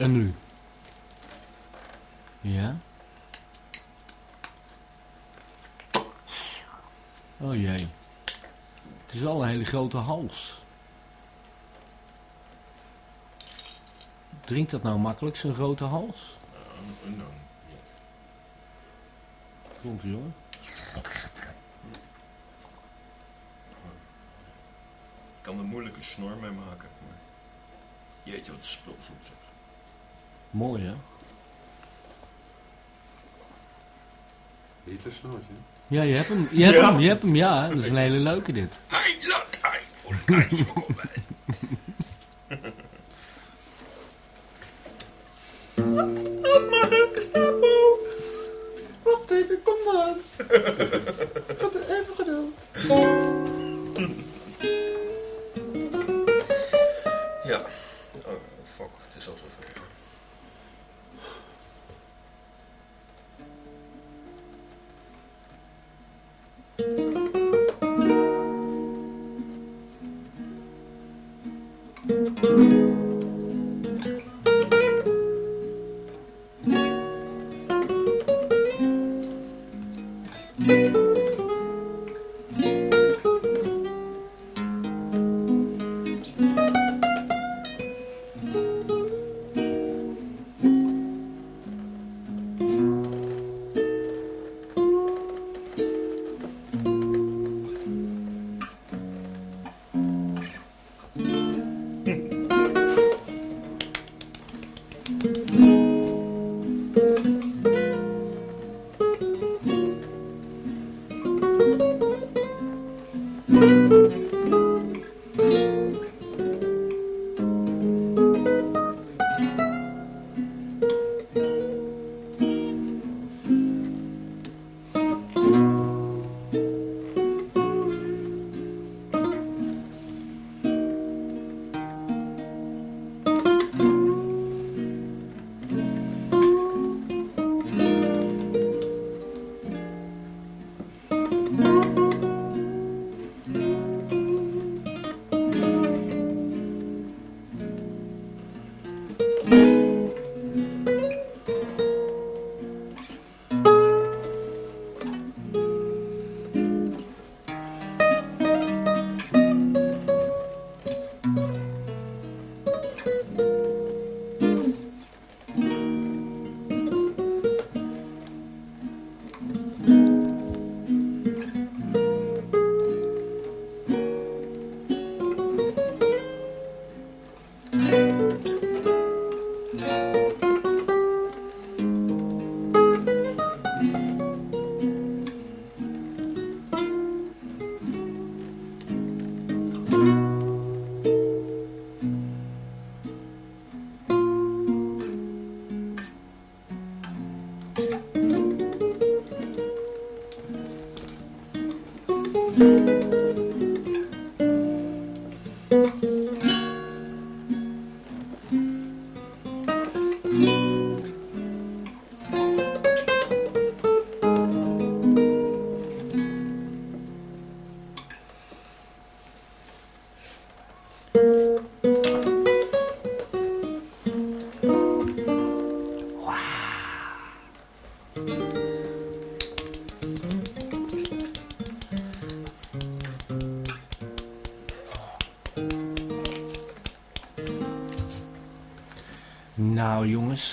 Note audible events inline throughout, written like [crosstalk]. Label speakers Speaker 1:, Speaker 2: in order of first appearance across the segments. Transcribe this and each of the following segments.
Speaker 1: En nu? Ja? Oh jee. Het is wel een hele grote hals. Drinkt dat nou makkelijk, zo'n grote hals?
Speaker 2: Uh, no, niet.
Speaker 1: Komt ie hoor.
Speaker 2: Ik kan er moeilijk een snor mee maken. Maar... Jeetje, wat spul zeg.
Speaker 1: Mooi hè?
Speaker 3: Niet een snootje.
Speaker 1: Ja, je hebt hem. Je hebt
Speaker 2: Ja.
Speaker 1: hem, je hebt hem, ja. Dat is een [laughs] hele leuke dit.
Speaker 2: Hij laat hij voor [laughs]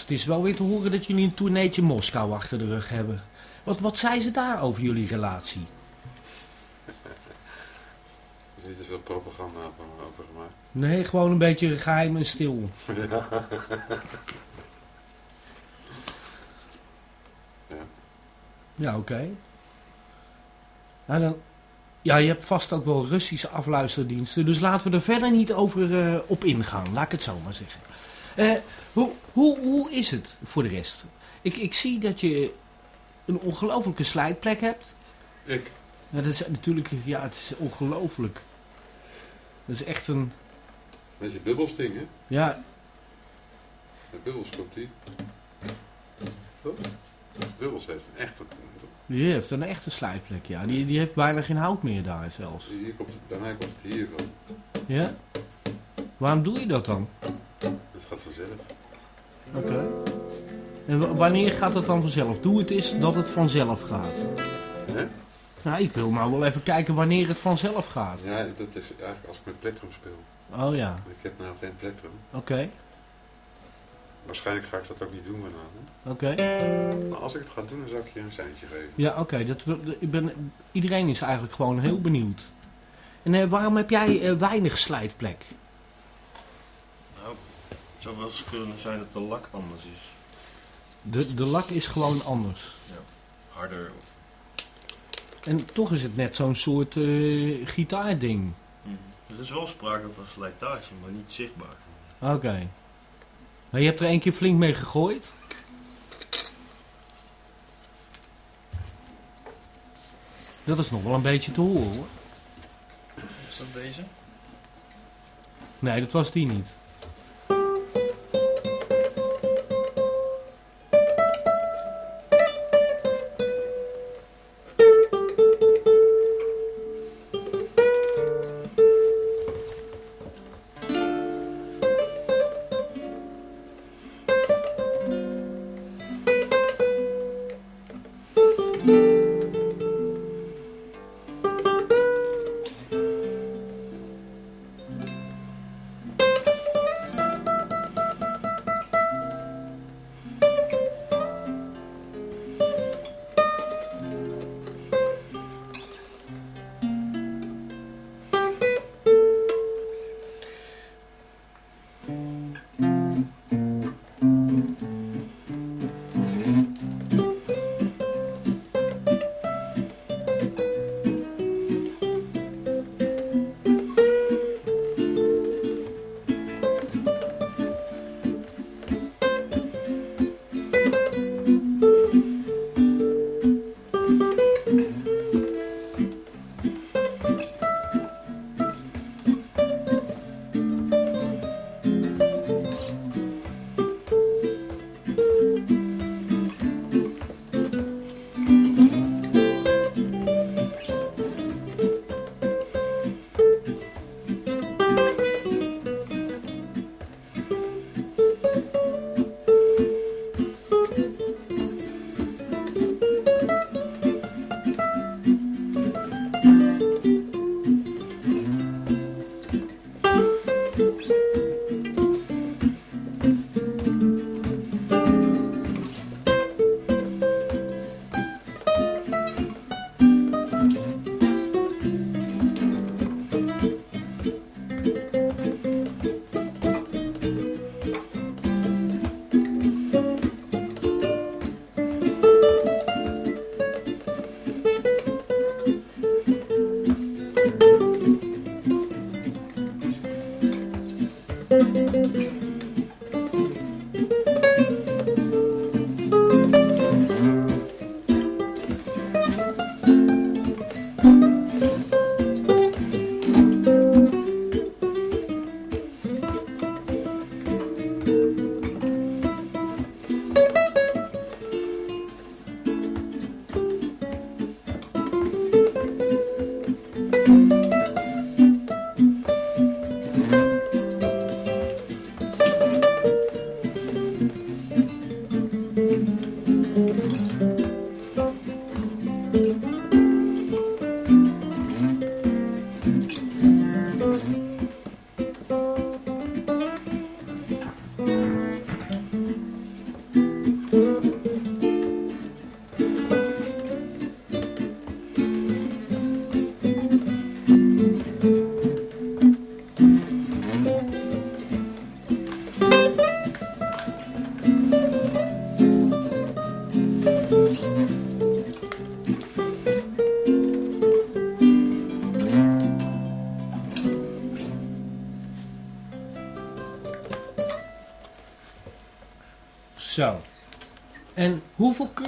Speaker 2: het is
Speaker 1: wel weer te horen dat jullie een tourneetje Moskou achter de rug hebben. Wat, wat zei ze daar over jullie relatie?
Speaker 3: Er is niet te veel propaganda over over gemaakt.
Speaker 1: Nee, gewoon een beetje geheim en stil. [laughs]
Speaker 3: Ja.
Speaker 1: Ja, oké. Nou, dan, ja, je hebt vast ook wel Russische afluisterdiensten, dus laten we er verder niet over eh, op ingaan, laat ik het zo maar zeggen. Eh, hoe, hoe, hoe is het voor de rest? Ik, ik zie dat je een ongelofelijke slijtplek hebt.
Speaker 3: Ik?
Speaker 1: Ja, dat is natuurlijk, ja, het is ongelooflijk. Dat is echt een,
Speaker 3: Beetje bubbelsting, hè?
Speaker 1: ja,
Speaker 3: De bubbels komt die. Toch? Bubbels heeft een echte.
Speaker 1: die heeft een echte slijtplek, ja. Die, die heeft bijna geen hout meer daar zelfs.
Speaker 3: Hier komt, bij mij komt het hier van.
Speaker 1: Ja? Waarom doe je dat dan?
Speaker 3: Gaat vanzelf.
Speaker 1: Oké. En wa- wanneer gaat het dan vanzelf? Doe het eens dat het vanzelf gaat.
Speaker 3: Hè?
Speaker 1: Nou, ik wil nou wel even kijken wanneer het vanzelf gaat.
Speaker 3: Ja, dat is eigenlijk als ik met plektrum speel.
Speaker 1: Oh ja,
Speaker 3: Ik heb nou geen plektrum.
Speaker 1: oké.
Speaker 3: Waarschijnlijk ga ik dat ook niet doen vanavond.
Speaker 1: Oké.
Speaker 3: Maar als ik het ga doen, dan zal ik je een seintje geven.
Speaker 1: Ja, oké. dat ik ben, iedereen is eigenlijk gewoon heel benieuwd. En eh, waarom heb jij eh, weinig slijtplek?
Speaker 2: Het zou wel eens kunnen zijn dat de lak anders is.
Speaker 1: De, de lak is gewoon anders.
Speaker 2: Harder.
Speaker 1: En toch is het net zo'n soort eh, gitaarding.
Speaker 2: Er is wel sprake van slijtage, maar niet zichtbaar.
Speaker 1: Oké. Maar je hebt er één keer flink mee gegooid? Dat is nog wel een beetje te horen hoor.
Speaker 2: Is dat deze?
Speaker 1: Nee, dat was die niet.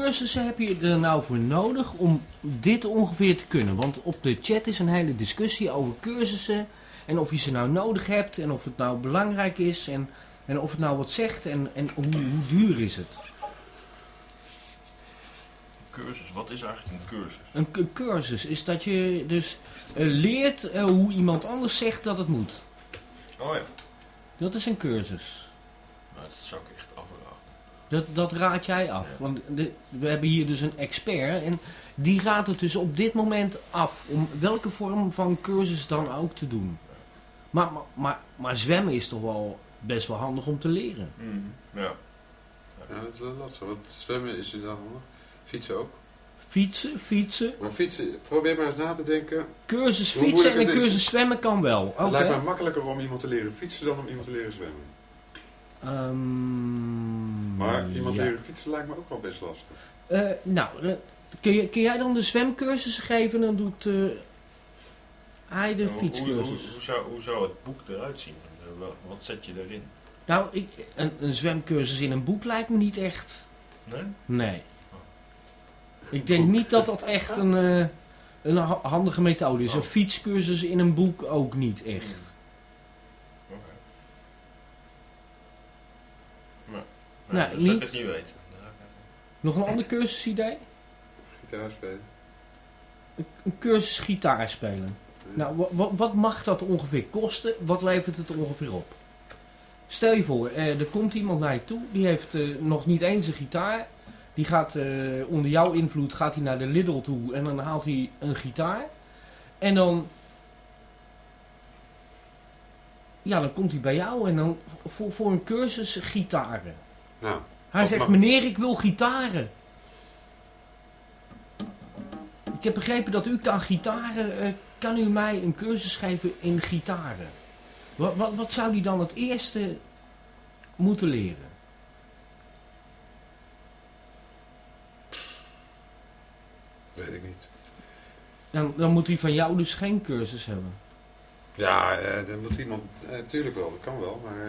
Speaker 1: Cursussen heb je er nou voor nodig om dit ongeveer te kunnen? Want op de chat is een hele discussie over cursussen. En of je ze nou nodig hebt en of het nou belangrijk is en, en of het nou wat zegt en, en hoe, hoe duur is het?
Speaker 2: Cursus, wat is eigenlijk een cursus?
Speaker 1: Een cu- cursus is dat je dus eh, leert eh, hoe iemand anders zegt dat het moet.
Speaker 2: Oh ja.
Speaker 1: Dat is een cursus.
Speaker 2: Nou, dat zou ik.
Speaker 1: Dat, dat raad jij af.
Speaker 2: Ja.
Speaker 1: Want de- we hebben hier dus een expert en die raadt het dus op dit moment af om welke vorm van cursus dan ook te doen. Maar, maar, maar, maar zwemmen is toch wel best wel handig om te leren.
Speaker 2: Ja.
Speaker 3: Ja, dat is wel lastig. Want zwemmen is er dan handig. Fietsen ook.
Speaker 1: Fietsen, fietsen,
Speaker 3: Maar fietsen, probeer maar eens na te denken.
Speaker 1: cursus fietsen en een
Speaker 3: is.
Speaker 1: cursus zwemmen kan wel. Oké.
Speaker 3: Het lijkt mij makkelijker om iemand te leren fietsen dan om iemand te leren zwemmen.
Speaker 1: Ehm,
Speaker 3: Maar iemand
Speaker 1: ja.
Speaker 3: leren fietsen lijkt me ook wel best lastig.
Speaker 1: Eh, nou, kun, je, kun jij dan de zwemcursus geven en dan doet eh hij de
Speaker 2: Hoe- hoe, hoe,
Speaker 1: fietscursus?
Speaker 2: hoe, zou, hoe zou het boek eruit zien? Eh, Wat zet je erin?
Speaker 1: Nou, ik, een, een zwemcursus in een boek lijkt me niet echt.
Speaker 2: Nee?
Speaker 1: Nee. Ik denk niet dat dat echt een, eh, een ha- handige methode is. Een
Speaker 2: Oh.
Speaker 1: fietscursus in een boek ook niet echt.
Speaker 2: Oké. Nou,
Speaker 1: Nee,
Speaker 2: dat zou ik
Speaker 1: niet.
Speaker 2: het niet weten.
Speaker 1: Nog een ander cursusidee?
Speaker 3: Gitaar spelen.
Speaker 1: Een, een cursus gitaar spelen. Nou, wa- wa- wat mag dat ongeveer kosten? Wat levert het ongeveer op? Stel je voor, eh, er komt iemand naar je toe, die heeft eh, nog niet eens een gitaar. Die gaat eh, onder jouw invloed gaat hij naar de Lidl toe en dan haalt hij een gitaar. En dan, ja, dan komt hij bij jou en dan voor, voor een cursus gitaren.
Speaker 3: Nou,
Speaker 1: Hij zegt,
Speaker 3: mag-
Speaker 1: meneer, ik wil gitaren. Ik heb begrepen dat u kan gitaren. eh, kan u mij een cursus geven in gitaren? Wat, wat, wat zou die dan het eerste moeten leren?
Speaker 3: weet ik niet.
Speaker 1: Dan, dan moet hij van jou dus geen cursus hebben.
Speaker 3: Ja, eh, dan moet iemand... eh, tuurlijk wel, dat kan wel, maar...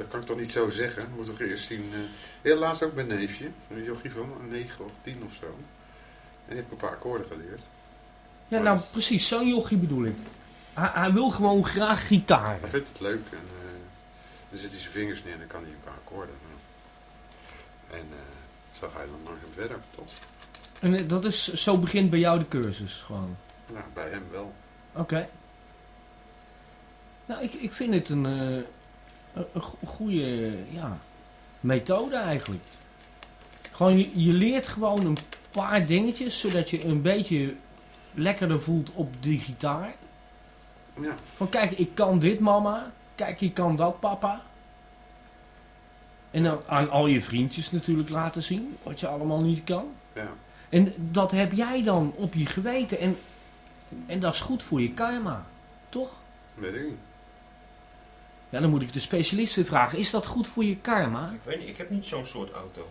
Speaker 3: eh, eh, dat kan ik toch niet zo zeggen. Moet toch eerst zien... eh heel laatst ook mijn neefje. Een jochie van een 9 of 10 of zo. En die heeft een paar akkoorden geleerd.
Speaker 1: Ja,
Speaker 3: Maar
Speaker 1: nou
Speaker 3: dat-
Speaker 1: precies, zo'n jochie bedoel ik. Hij, hij wil gewoon graag gitaren.
Speaker 3: Hij vindt het leuk en eh, dan zet hij zijn vingers neer en dan kan hij een paar akkoorden. En eh, zo ga je dan langzaam verder, toch?
Speaker 1: En eh, dat is, zo begint bij jou de cursus gewoon.
Speaker 3: Nou, bij hem wel.
Speaker 1: Oké. Nou, ik, ik vind het een, eh, een, een go- goede ja, methode eigenlijk. Gewoon, je, je leert gewoon een paar dingetjes, zodat je een beetje lekkerder voelt op die gitaar.
Speaker 3: Ja,
Speaker 1: Van kijk, ik kan dit mama. Kijk, ik kan dat papa. En dan aan al je vriendjes natuurlijk laten zien wat je allemaal niet kan.
Speaker 3: ja.
Speaker 1: En dat heb jij dan op je geweten. En, en dat is goed voor je karma. Toch?
Speaker 3: weet ik niet.
Speaker 1: Ja, dan moet ik de specialist weer vragen. Is dat goed voor je karma?
Speaker 2: Ik weet niet, ik heb niet zo'n soort auto.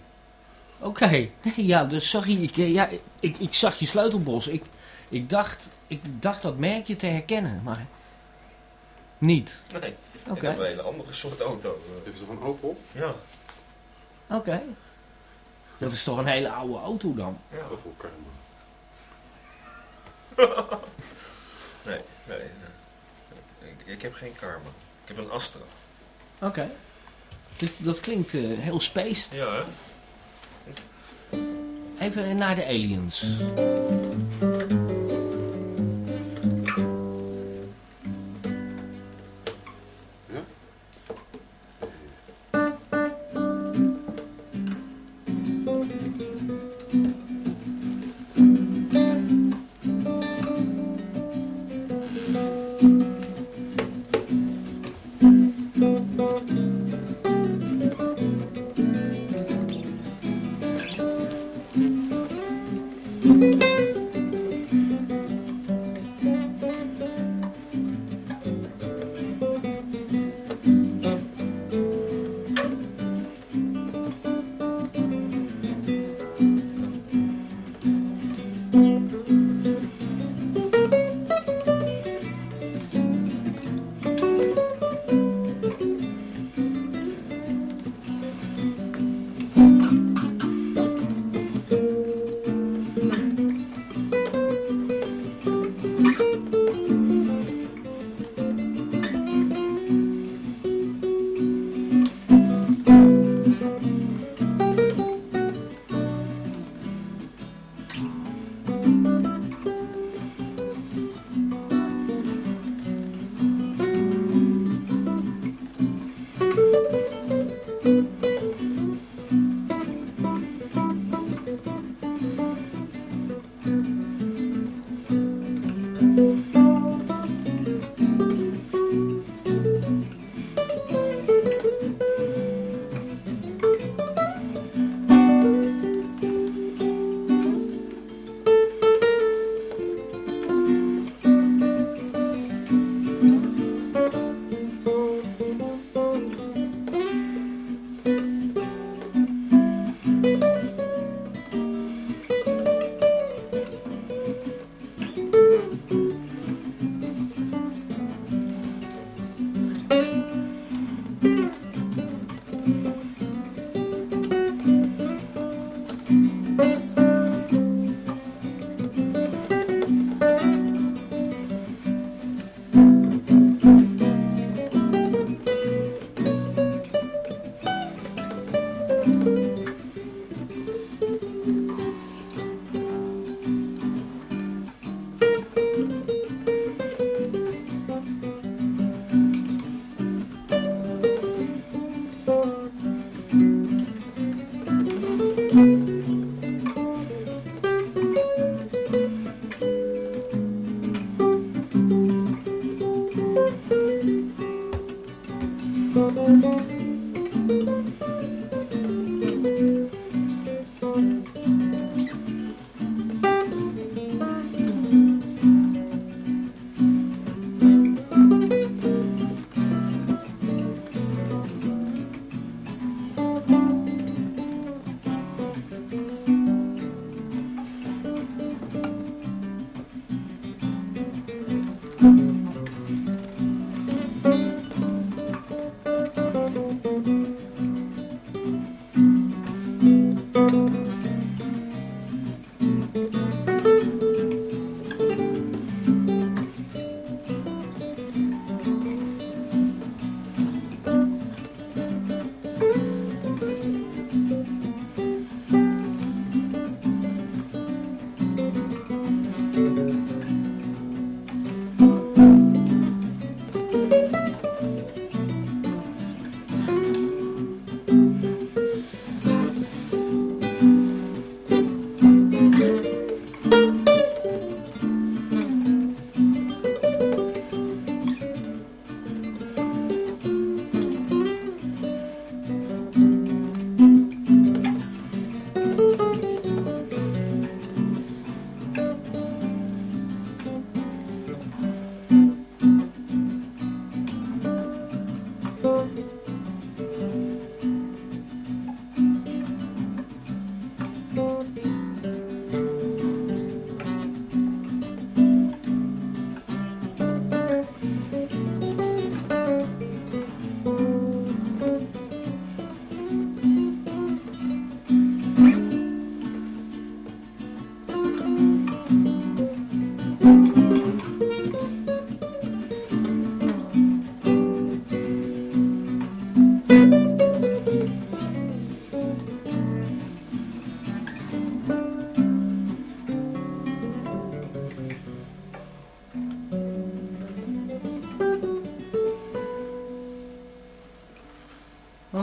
Speaker 1: Oké. Nee, ja, dus sorry. Ik, eh, ja, ik, ik zag je sleutelbos. Ik, ik, dacht, ik dacht dat merkje te herkennen, maar niet.
Speaker 2: Nee,
Speaker 1: Oké.
Speaker 2: ik heb een hele andere soort auto.
Speaker 3: Heeft het toch een Opel?
Speaker 2: Ja,
Speaker 1: Oké. Dat is toch een hele oude auto dan?
Speaker 2: ja.
Speaker 3: Opel Karma. [laughs]
Speaker 2: Nee, nee. nee. Ik, ik heb geen karma. Ik heb een Astra.
Speaker 1: Oké. Dat klinkt eh, heel spaced.
Speaker 2: Ja, hè?
Speaker 1: Even naar de aliens.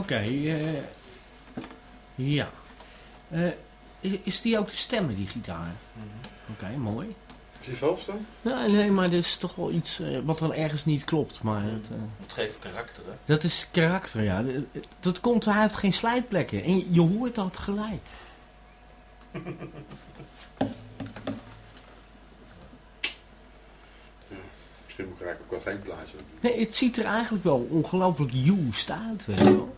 Speaker 1: Oké, eh, ja. Eh, is, is die ook te stemmen, die gitaar? Oké, mooi.
Speaker 3: Is die vals dan?
Speaker 1: Nee, nee, maar er is toch wel iets eh, wat dan ergens niet klopt. Maar het, eh,
Speaker 2: Het geeft karakter, hè?
Speaker 1: dat is karakter, ja. Dat, dat komt, hij heeft geen slijtplekken. En je hoort dat gelijk.
Speaker 3: Misschien moet ik eigenlijk ook wel geen plaatje.
Speaker 1: Nee, het ziet er eigenlijk wel ongelooflijk used uit, weet je wel.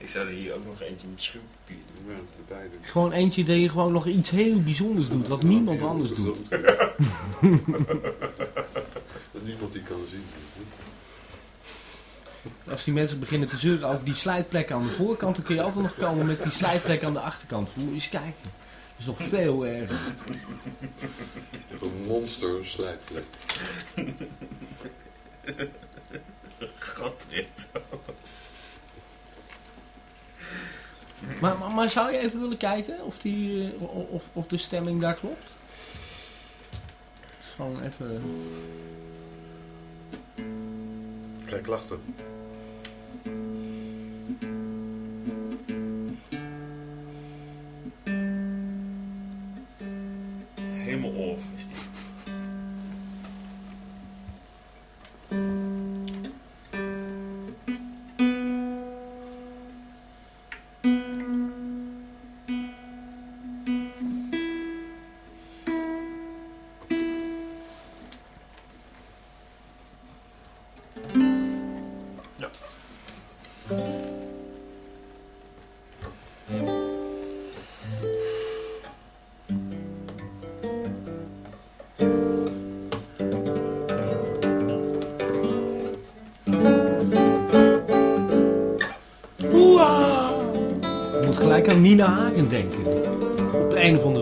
Speaker 2: Ik zou er hier ook nog eentje met schuurpapier doen.
Speaker 3: Ja, erbij doen.
Speaker 1: Gewoon eentje dat je gewoon nog iets heel bijzonders doet, wat niemand anders doet. [laughs]
Speaker 3: Dat niemand die kan zien. [laughs]
Speaker 1: Als die mensen beginnen te zeuren over die slijtplekken aan de voorkant, dan kun je altijd nog komen met die slijtplekken aan de achterkant. Moet je eens kijken. Dat is nog veel erger.
Speaker 3: Een monster slijtplek. [laughs]
Speaker 2: Gat erin.
Speaker 1: Maar, maar, maar zou je even willen kijken of, die, eh, of, of de stemming daar klopt? Dus gewoon even...
Speaker 3: Kijk, klachten.
Speaker 2: Helemaal off
Speaker 1: Nina Hagen denken. Op de een of andere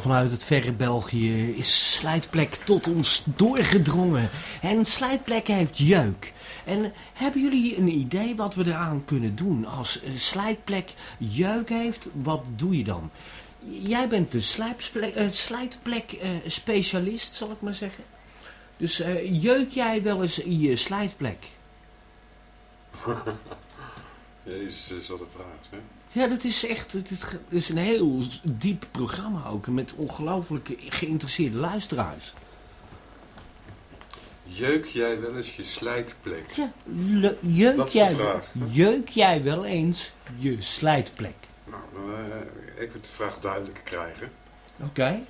Speaker 1: vanuit het verre België is Slijtplek tot ons doorgedrongen. En Slijtplek heeft jeuk. En hebben jullie een idee wat we eraan kunnen doen? Als Slijtplek jeuk heeft, wat doe je dan? Jij bent de eh, Slijtplek eh, specialist, zal ik maar zeggen. Dus eh, jeuk jij wel eens je Slijtplek? [laughs]
Speaker 3: Jezus, is wat een vraag, hè?
Speaker 1: Ja, dat is echt het is, een heel diep programma ook. Met ongelooflijke geïnteresseerde luisteraars.
Speaker 3: Jeuk jij wel eens je slijtplek?
Speaker 1: Ja, jeuk,
Speaker 3: Dat
Speaker 1: jij,
Speaker 3: vraag,
Speaker 1: jeuk jij wel eens je slijtplek?
Speaker 3: Nou, eh, ik wil de vraag duidelijk krijgen.
Speaker 1: Oké.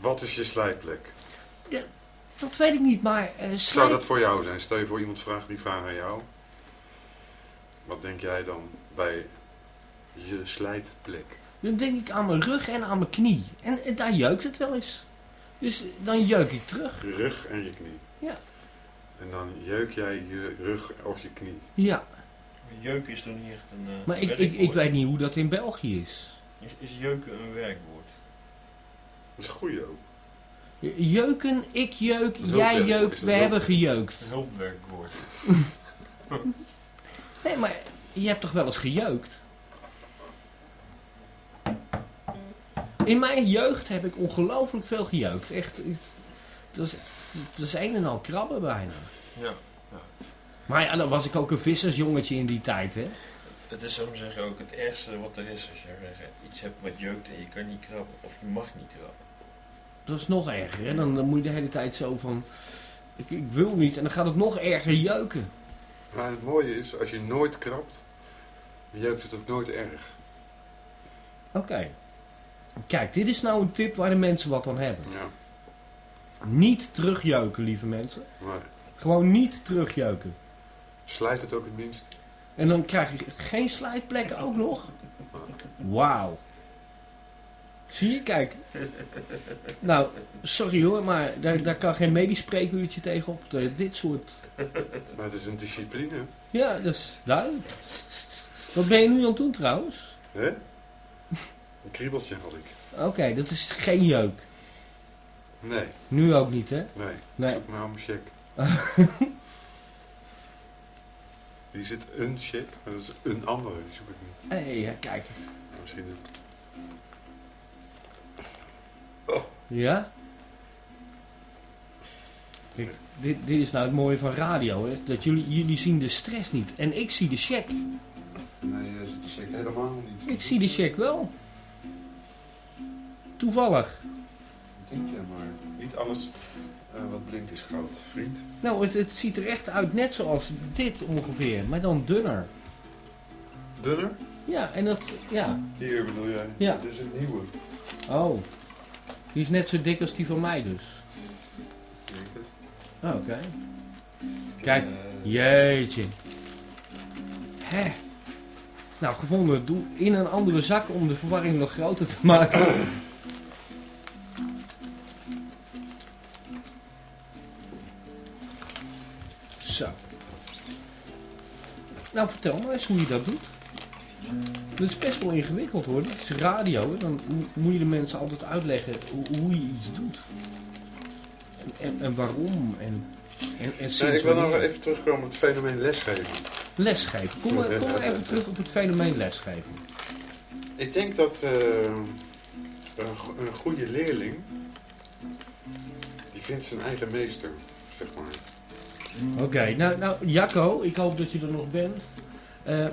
Speaker 3: Wat is je slijtplek?
Speaker 1: Dat weet ik niet, maar eh
Speaker 3: Zou
Speaker 1: slijt...
Speaker 3: dat voor jou zijn? Stel je voor iemand vraagt die vraag aan jou. Wat denk jij dan bij je slijtplek?
Speaker 1: Dan denk ik aan mijn rug en aan mijn knie. En, en daar jeukt het wel eens. Dus dan jeuk ik terug.
Speaker 3: Je rug en je knie.
Speaker 1: Ja.
Speaker 3: En dan jeuk jij je rug of je knie.
Speaker 1: Ja,
Speaker 2: Jeuken is toch niet echt een eh,
Speaker 1: maar ik, ik, ik weet niet hoe dat in België is.
Speaker 2: Is, is jeuken een werkwoord?
Speaker 3: Dat is goed ook.
Speaker 1: Jeuken, ik jeuk, jij jeukt, we
Speaker 3: dat
Speaker 1: hebben
Speaker 3: ook?
Speaker 1: gejeukt.
Speaker 2: Een hulpwerkwoord. [laughs]
Speaker 1: Nee, maar je hebt toch wel eens gejeukt? In mijn jeugd heb ik ongelooflijk veel gejeukt. Echt, dat is, een en al krabben bijna.
Speaker 2: Ja.
Speaker 1: Maar ja, dan was ik ook een vissersjongetje in die tijd, hè.
Speaker 2: Het is, zou zeggen, ook het ergste wat er is als je zeggen, iets hebt wat jeukt en je kan niet krabben. Of je mag niet krabben.
Speaker 1: Dat is nog erger, hè. Dan, dan moet je de hele tijd zo van... Ik, ik wil niet. En dan gaat het nog erger jeuken.
Speaker 3: Maar het mooie is, als je nooit krabt, jeukt het ook nooit erg.
Speaker 1: Oké. Kijk, dit is nou een tip waar de mensen wat aan hebben.
Speaker 3: Ja,
Speaker 1: Niet terugjeuken, lieve mensen.
Speaker 3: maar
Speaker 1: Gewoon niet terugjeuken.
Speaker 3: slijt het ook het minst.
Speaker 1: En dan krijg je geen slijtplekken ook nog. Wauw. Zie je, kijk. Nou, sorry hoor, maar daar, daar kan geen medisch spreekuurtje tegen op. Eh, Dit soort... [laughs]
Speaker 3: Maar het is een discipline.
Speaker 1: Ja, dat is duidelijk. Wat ben je nu aan het doen trouwens?
Speaker 3: Hè? Een kriebeltje had ik.
Speaker 1: Oké, dat is geen jeuk.
Speaker 3: Nee,
Speaker 1: Nu ook niet, hè?
Speaker 3: nee.
Speaker 1: Nee.
Speaker 3: Zoek maar mijn check. [laughs] Die zit een check, maar dat is een andere. Die zoek ik niet.
Speaker 1: Hé, ja, kijk.
Speaker 3: Misschien ook.
Speaker 1: Ja? Kijk, dit, dit is nou het mooie van radio, hè? dat jullie, jullie zien de stress niet. En ik zie de check.
Speaker 3: Nee, dat is zeker helemaal niet.
Speaker 1: Ik zie de check wel. Toevallig.
Speaker 3: Denk je, maar niet alles eh, wat blinkt is goud, vriend.
Speaker 1: Nou, het, het ziet er echt uit net zoals dit ongeveer, maar dan dunner.
Speaker 3: Dunner?
Speaker 1: Ja, en dat, ja.
Speaker 3: Hier bedoel jij?
Speaker 1: Ja.
Speaker 3: Dit is het nieuwe.
Speaker 1: Oh. Die is net zo dik als die van mij dus. Oh, Oké. Kijk. Jeetje. Hè. Nou, gevonden. Doe in een andere zak om de verwarring nog groter te maken. Zo. Nou, vertel maar eens hoe je dat doet. Dat is best wel ingewikkeld hoor. Dit is radio. Dan mo- moet je de mensen altijd uitleggen hoe, hoe je iets doet. En, waarom. En, en, sinds
Speaker 3: ik wil nog even terugkomen op het fenomeen lesgeven.
Speaker 1: Lesgeven. Kom maar, kom maar even terug op het fenomeen lesgeven.
Speaker 3: Ik denk dat eh, een, go- een goede leerling, die vindt zijn eigen meester, zeg maar.
Speaker 1: Oké, nou, nou Jacco, ik hoop dat je er nog bent. Eh,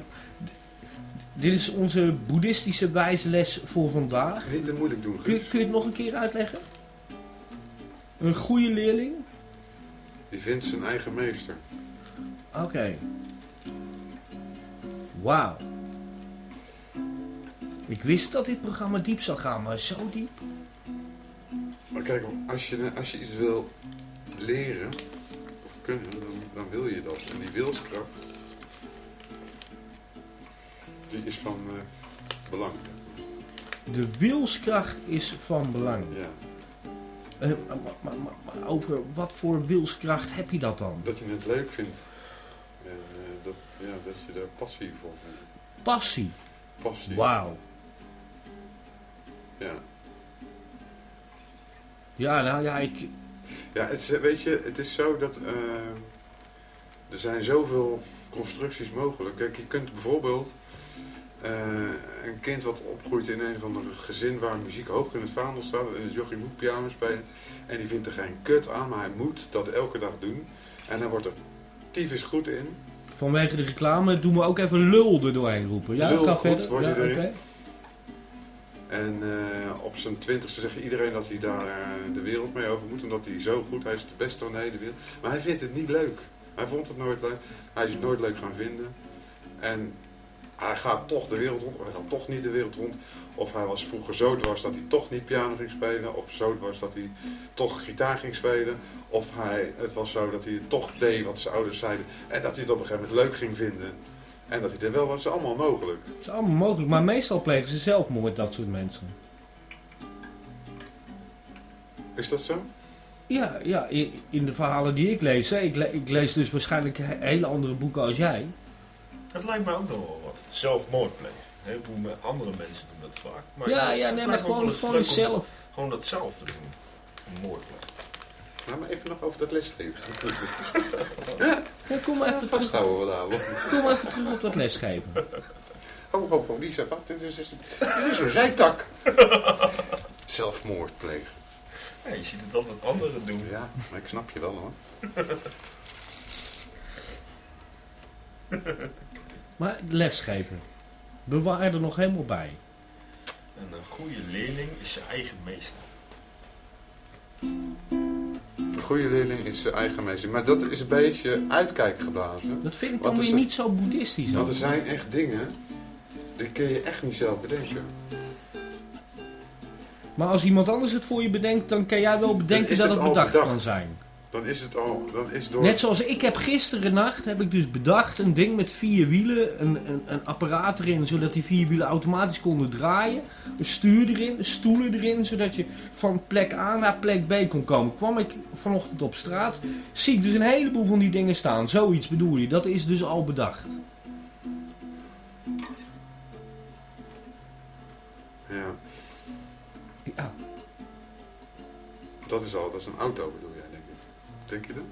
Speaker 1: dit is onze boeddhistische wijsles voor vandaag.
Speaker 3: Niet te moeilijk doen,
Speaker 1: Kun, kun je het nog een keer uitleggen? Een goede leerling?
Speaker 3: Die vindt zijn eigen meester.
Speaker 1: Oké. Wauw. Ik wist dat dit programma diep zou gaan, maar zo diep.
Speaker 3: Maar kijk, als je, als je iets wil leren, of kunnen, dan, dan wil je dat. En die wilskracht, die is van eh, belang.
Speaker 1: De wilskracht is van belang.
Speaker 3: Ja.
Speaker 1: Eh, maar, maar- maar- maar over wat voor wilskracht heb je dat dan?
Speaker 3: Dat je het leuk vindt. En eh, dat, ja, dat je er passie voor vindt.
Speaker 1: Passie.
Speaker 3: Passie.
Speaker 1: Wauw.
Speaker 3: Ja.
Speaker 1: Ja, nou ja, ik...
Speaker 3: Ja, het is, weet je, het is zo dat eh, er zijn zoveel constructies mogelijk. Kijk, je kunt bijvoorbeeld eh, een kind wat opgroeit in een van de gezin waar muziek hoog in het vaandel staat. En jochie moet piano spelen. En die vindt er geen kut aan, maar hij moet dat elke dag doen. En dan wordt er tyfus goed in.
Speaker 1: Vanwege de reclame doen we ook even lul er doorheen roepen. Ja,
Speaker 3: Lul goed,
Speaker 1: verder.
Speaker 3: word je
Speaker 1: ja,
Speaker 3: erin.
Speaker 1: oké.
Speaker 3: En eh, op zijn twintigste zegt iedereen dat hij daar eh, de wereld mee over moet. Omdat hij zo goed, hij is de beste van de hele wereld. Maar hij vindt het niet leuk. Hij vond het nooit leuk. Hij is het nooit leuk gaan vinden. En hij gaat toch de wereld rond, of hij gaat toch niet de wereld rond. Of hij was vroeger zo dwars dat hij toch niet piano ging spelen. Of zo dwars dat hij toch gitaar ging spelen. Of hij, het was zo dat hij het toch deed wat zijn ouders zeiden. En dat hij het op een gegeven moment leuk ging vinden. En dat hij er wel was, is allemaal mogelijk.
Speaker 1: Dat is allemaal mogelijk, maar meestal plegen ze zelfmoord, dat soort mensen.
Speaker 3: Is dat zo?
Speaker 1: Ja, ja in, de verhalen die ik lees. Hè. Ik, le- ik lees dus waarschijnlijk he- hele andere boeken als jij.
Speaker 2: Het lijkt mij ook nog wel wat. Zelfmoord plegen. Heleboel me- andere mensen doen dat vaak. Maar
Speaker 1: ja, ja, nee, maar
Speaker 2: me
Speaker 1: gewoon, gewoon zelf.
Speaker 2: Gewoon dat zelf te doen. Moord plegen.
Speaker 3: Nou, maar even nog over dat lesgeven. [laughs]
Speaker 1: Ja, kom maar even terug,
Speaker 3: Vasthouden we daar.
Speaker 1: kom maar even terug op dat lesgeven.
Speaker 3: Oh, oh, oh, wie zegt dat? Dit is, dit is een zijtak. Zelfmoord plegen.
Speaker 2: Ja, je ziet het altijd anderen doen.
Speaker 3: Ja, maar ik snap je wel hoor. [laughs]
Speaker 1: Maar lesgeven. Bewaar er nog helemaal bij.
Speaker 2: En een goede leerling is zijn eigen meester.
Speaker 3: Een goede leerling is zijn eigen meester. Maar dat is een beetje uitkijk geblazen.
Speaker 1: Dat vind ik
Speaker 3: Wat
Speaker 1: dan weer
Speaker 3: er-
Speaker 1: niet zo boeddhistisch.
Speaker 3: Want er zijn echt dingen, die kun je echt niet zelf bedenken.
Speaker 1: Maar als iemand anders het voor je bedenkt, dan kan jij wel bedenken dat
Speaker 3: het
Speaker 1: bedacht,
Speaker 3: bedacht.
Speaker 1: kan zijn.
Speaker 3: Dan is het al, dan is door...
Speaker 1: Net zoals ik heb gisteren nacht, heb ik dus bedacht, een ding met vier wielen, een, een, een apparaat erin, zodat die vier wielen automatisch konden draaien. Een stuur erin, stoelen erin, zodat je van plek A naar plek B kon komen. Kwam ik vanochtend op straat, zie ik dus een heleboel van die dingen staan. Zoiets bedoel je, dat is dus al bedacht.
Speaker 3: Ja,
Speaker 1: Ja,
Speaker 3: dat is al, dat is een auto bedoel denk je dat?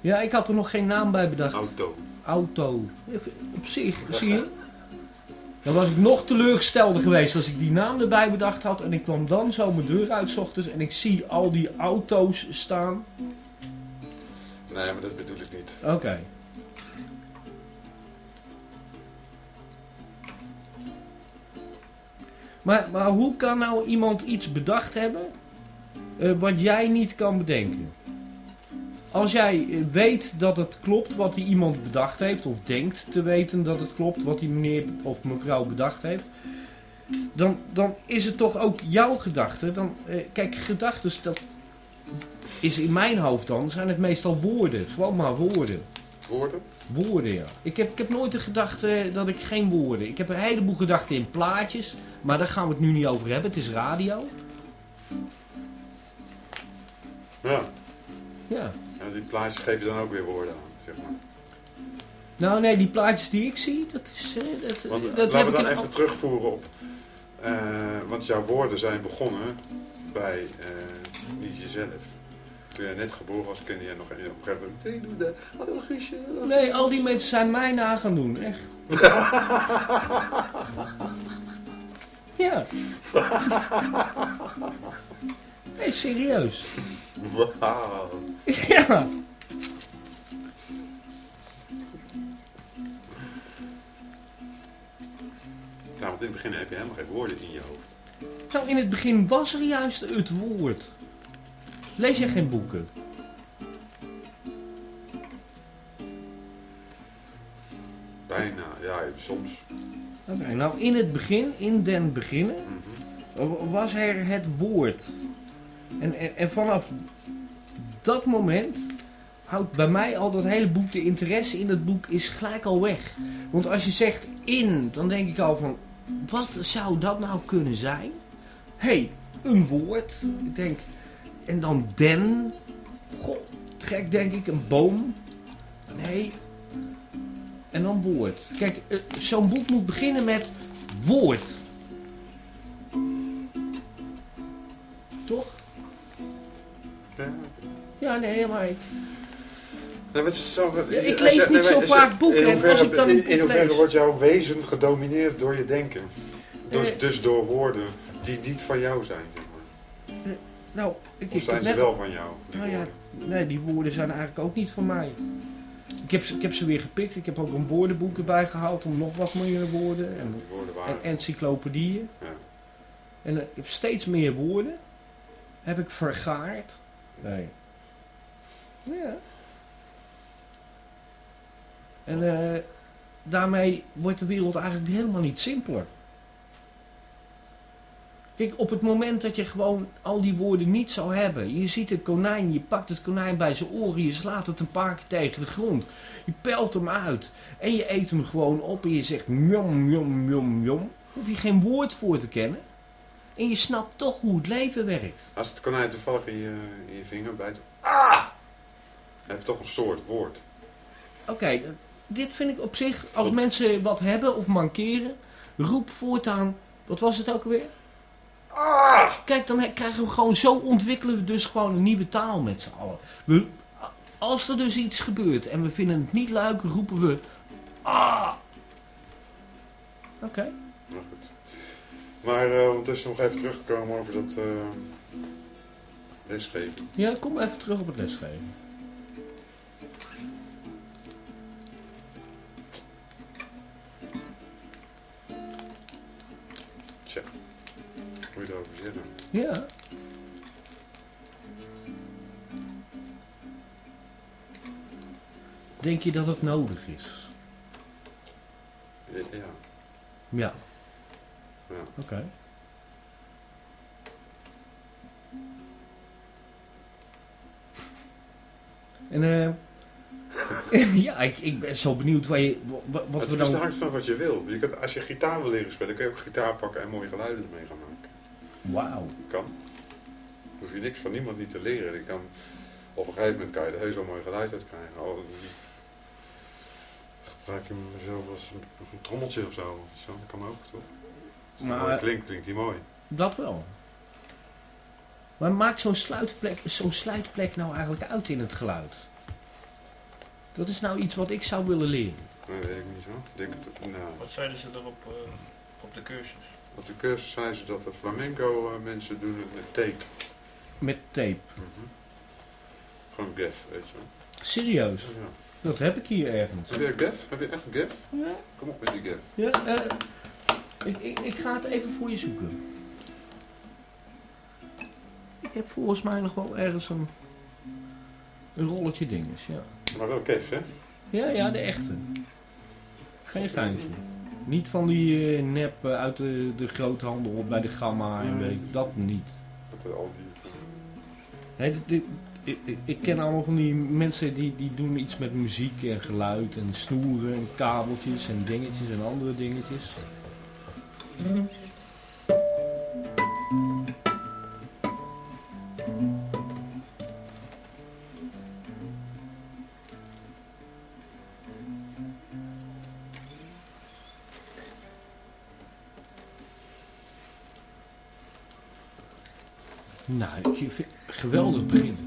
Speaker 1: ja ik had er nog geen naam bij bedacht.
Speaker 3: Auto.
Speaker 1: Auto. Op zich, zie je? Dan was ik nog teleurgestelder geweest als ik die naam erbij bedacht had. En ik kwam dan zo mijn deur uit 's ochtends en ik zie al die auto's staan.
Speaker 3: Nee, maar dat bedoel ik niet.
Speaker 1: Oké. Maar, maar hoe kan nou iemand iets bedacht hebben eh, wat jij niet kan bedenken? Als jij eh, weet dat het klopt wat die iemand bedacht heeft, of denkt te weten dat het klopt wat die meneer of mevrouw bedacht heeft, dan, dan is het toch ook jouw gedachte. Dan, eh, kijk, gedachten, dat is in mijn hoofd dan, zijn het meestal woorden. Gewoon maar woorden.
Speaker 3: Woorden?
Speaker 1: Woorden, ja. Ik heb, ik heb nooit de gedachte dat ik geen woorden... Ik heb een heleboel gedachten in plaatjes, maar daar gaan we het nu niet over hebben. Het is radio.
Speaker 3: Ja.
Speaker 1: Ja.
Speaker 3: En die plaatjes je dan ook weer woorden aan, zeg maar.
Speaker 1: Nou nee, die plaatjes die ik zie, dat is... eh, dat,
Speaker 3: Want
Speaker 1: dat
Speaker 3: laten
Speaker 1: heb
Speaker 3: we dan even terugvoeren op... eh, want jouw woorden zijn begonnen bij eh, niet jezelf. Toen jij net geboren was, kende jij nog een op een gegeven moment meteen doen de hallo Guusje. hallo."
Speaker 1: Nee, al die mensen zijn mij na gaan doen, echt. [laughs] ja. Nee, serieus.
Speaker 3: Wauw.
Speaker 1: ja.
Speaker 3: Ja, want in het begin heb je helemaal geen woorden in je hoofd.
Speaker 1: Nou, in het begin was er juist het woord. Lees je geen boeken?
Speaker 3: Bijna, ja, soms.
Speaker 1: Oké, nou in het begin, in den beginnen,
Speaker 3: Mhm.
Speaker 1: was er het woord. En, en, vanaf dat moment houdt bij mij al dat hele boek, de interesse in het boek is gelijk al weg. Want als je zegt in, dan denk ik al van, wat zou dat nou kunnen zijn? Hé, hey, een woord. Ik denk, en dan den. God, gek denk ik, een boom. Nee. En dan woord. Kijk, eh, zo'n boek moet beginnen met woord. Toch?
Speaker 3: Ja.
Speaker 1: Ja, nee, maar ik...
Speaker 3: Nee, maar zo,
Speaker 1: Ja, ik lees
Speaker 3: je-
Speaker 1: niet zo vaak boeken,
Speaker 3: In
Speaker 1: en
Speaker 3: hoeverre,
Speaker 1: als ik dan
Speaker 3: in, hoeverre wordt jouw wezen gedomineerd door je denken? Dus,
Speaker 1: Eh.
Speaker 3: dus door woorden die niet van jou zijn, zeg maar.
Speaker 1: Nou, ik,
Speaker 3: Of zijn ze
Speaker 1: net...
Speaker 3: wel van jou? die
Speaker 1: Nou ja, nee, die woorden zijn eigenlijk ook niet van mij. Ik heb, ze- ik heb ze weer gepikt. Ik heb ook een woordenboek erbij gehaald om nog wat meer woorden. En,
Speaker 3: woorden
Speaker 1: en encyclopedieën.
Speaker 3: Ja.
Speaker 1: En eh, ik heb steeds meer woorden. Heb ik vergaard. Nee. Ja. En eh, daarmee wordt de wereld eigenlijk helemaal niet simpeler. Kijk, op het moment dat je gewoon al die woorden niet zou hebben. Je ziet een konijn, je pakt het konijn bij zijn oren, je slaat het een paar keer tegen de grond. Je pelt hem uit en je eet hem gewoon op en je zegt mjom, mjom, mjom, mjom. Hoef je geen woord voor te kennen. En je snapt toch hoe het leven werkt.
Speaker 3: Als het konijn toevallig in je, in je vinger bijt. Ah! Dan heb je toch een soort woord.
Speaker 1: Oké, dit vind ik op zich, als mensen wat hebben of mankeren, roep voortaan, wat was het ook alweer?
Speaker 3: Ah!
Speaker 1: Kijk, dan krijgen we gewoon, zo ontwikkelen we dus gewoon een nieuwe taal met z'n allen. We, als er dus iets gebeurt en we vinden het niet leuk, roepen we, ah! Oké.
Speaker 3: Maar eh, om dus nog even terug te komen over dat eh, lesgeven.
Speaker 1: Ja, kom even terug op het lesgeven.
Speaker 3: Tja, moet je erover zeggen?
Speaker 1: Ja. Denk je dat het nodig is?
Speaker 3: Ja, ja.
Speaker 1: Oké. En eh [laughs] ja, ik, ik ben zo benieuwd wat, je, wat, wat
Speaker 3: het
Speaker 1: we
Speaker 3: is
Speaker 1: dan...
Speaker 3: hangt van wat je wil. Je kunt, als je gitaar wil leren spelen, kun je ook gitaar pakken en mooie geluiden ermee gaan maken.
Speaker 1: Wauw.
Speaker 3: Kan. hoef je niks van niemand niet te leren. Je kan, op een gegeven moment kan je er heus wel mooi geluid uit krijgen. Oh, gebruik je hem zo als een, een trommeltje of zo. zo. Dat kan ook, toch?
Speaker 1: Maar-
Speaker 3: mooi klinkt, klinkt hij mooi.
Speaker 1: Dat wel. Maar maakt zo'n sluitplek, zo'n sluitplek nou eigenlijk uit in het geluid? Dat is nou iets wat ik zou willen leren.
Speaker 3: Nee, weet ik niet zo. Denk het, nou,
Speaker 2: Wat zeiden ze erop eh, op de cursus?
Speaker 3: op de cursus zei ze dat de flamenco eh, mensen doen het met tape.
Speaker 1: Met tape.
Speaker 3: Gewoon gaff, weet je wel.
Speaker 1: Serieus,
Speaker 3: Ja.
Speaker 1: dat heb ik hier ergens.
Speaker 3: Heb je gef? Heb je echt een gef?
Speaker 1: Ja,
Speaker 3: Kom op met die gef.
Speaker 1: ja eh, ik, ik, ik ga het even voor je zoeken. Ik heb volgens mij nog wel ergens een, een rolletje dinges, ja.
Speaker 3: Maar wel gef, hè?
Speaker 1: Ja, ja, de echte. Geen geintje. Niet van die eh, nep eh, uit de, de groothandel bij de Gamma en weet ik dat niet.
Speaker 3: Dat er al die...
Speaker 1: Nee, dit, dit- ik, ik- ik ken allemaal van die mensen die, die doen iets met muziek en geluid en snoeren en kabeltjes en dingetjes en andere dingetjes. Nou, ik vind het geweldig begin.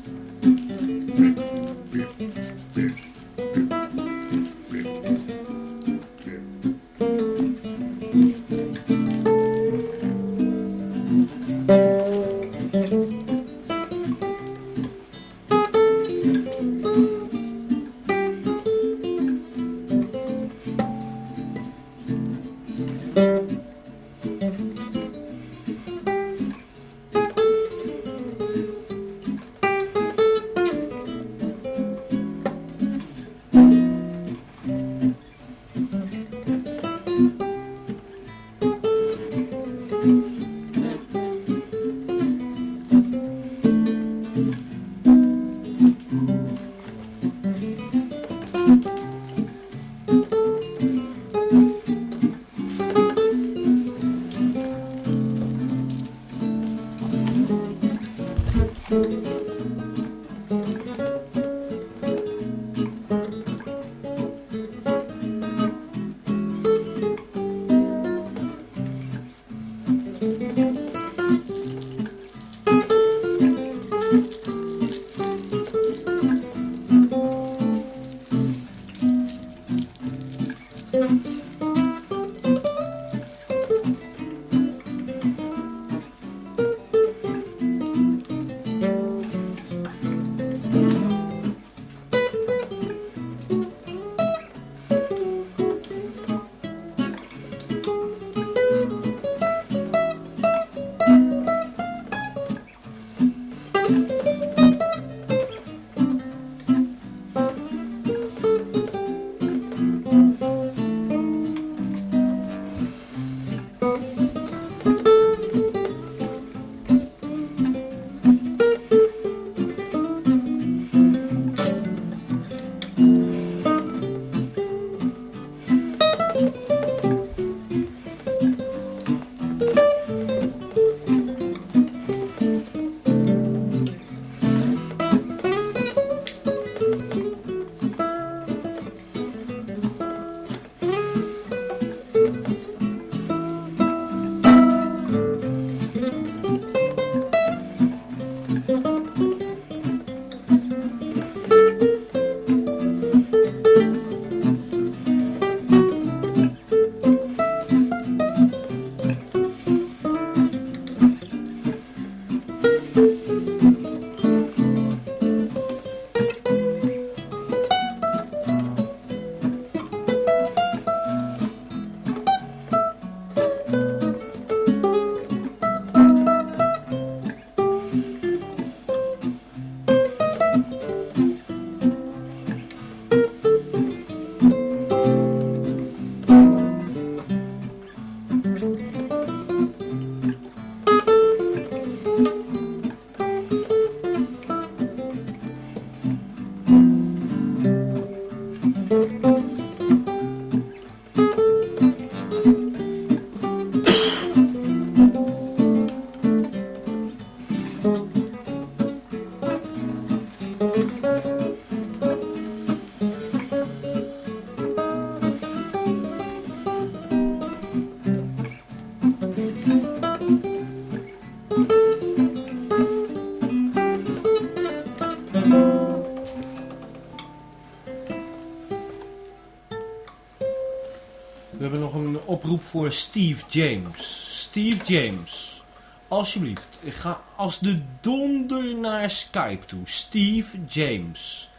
Speaker 1: Oproep voor Steve James. Steve James, alsjeblieft, ga als de donder naar Skype toe. Steve James.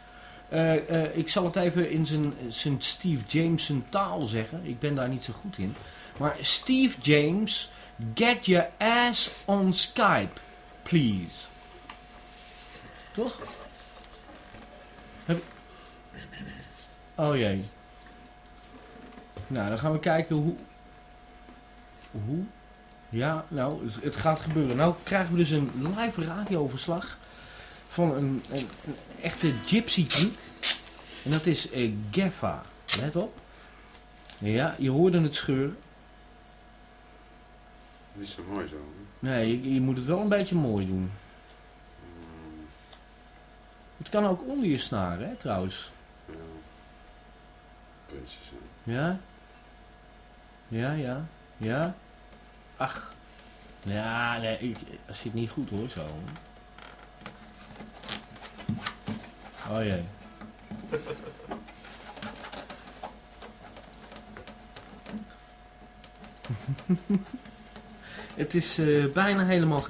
Speaker 1: Eh, eh, ik zal het even in zijn, zijn Steve Jameson taal zeggen. Ik ben daar niet zo goed in. Maar Steve James, get your ass on Skype, please. Toch? Heb- Oh jee. Nou, dan gaan we kijken hoe... Hoe? Ja, nou, het gaat gebeuren. Nou krijgen we dus een live radioverslag van een, een, een echte gypsy truc. En dat is eh, Geffa. Let op. Ja, je hoorde het scheuren.
Speaker 3: Niet zo mooi zo. hè?
Speaker 1: Nee, je, je moet het wel een beetje mooi doen.
Speaker 3: Mm,
Speaker 1: Het kan ook onder je snaren, hè, trouwens.
Speaker 3: ja. Puntjes. hè.
Speaker 1: Ja? Ja, ja, ja. Ach. Ja, nee, ik, dat zit niet goed hoor, zo. Oh jee. [laughs] Het is eh, bijna helemaal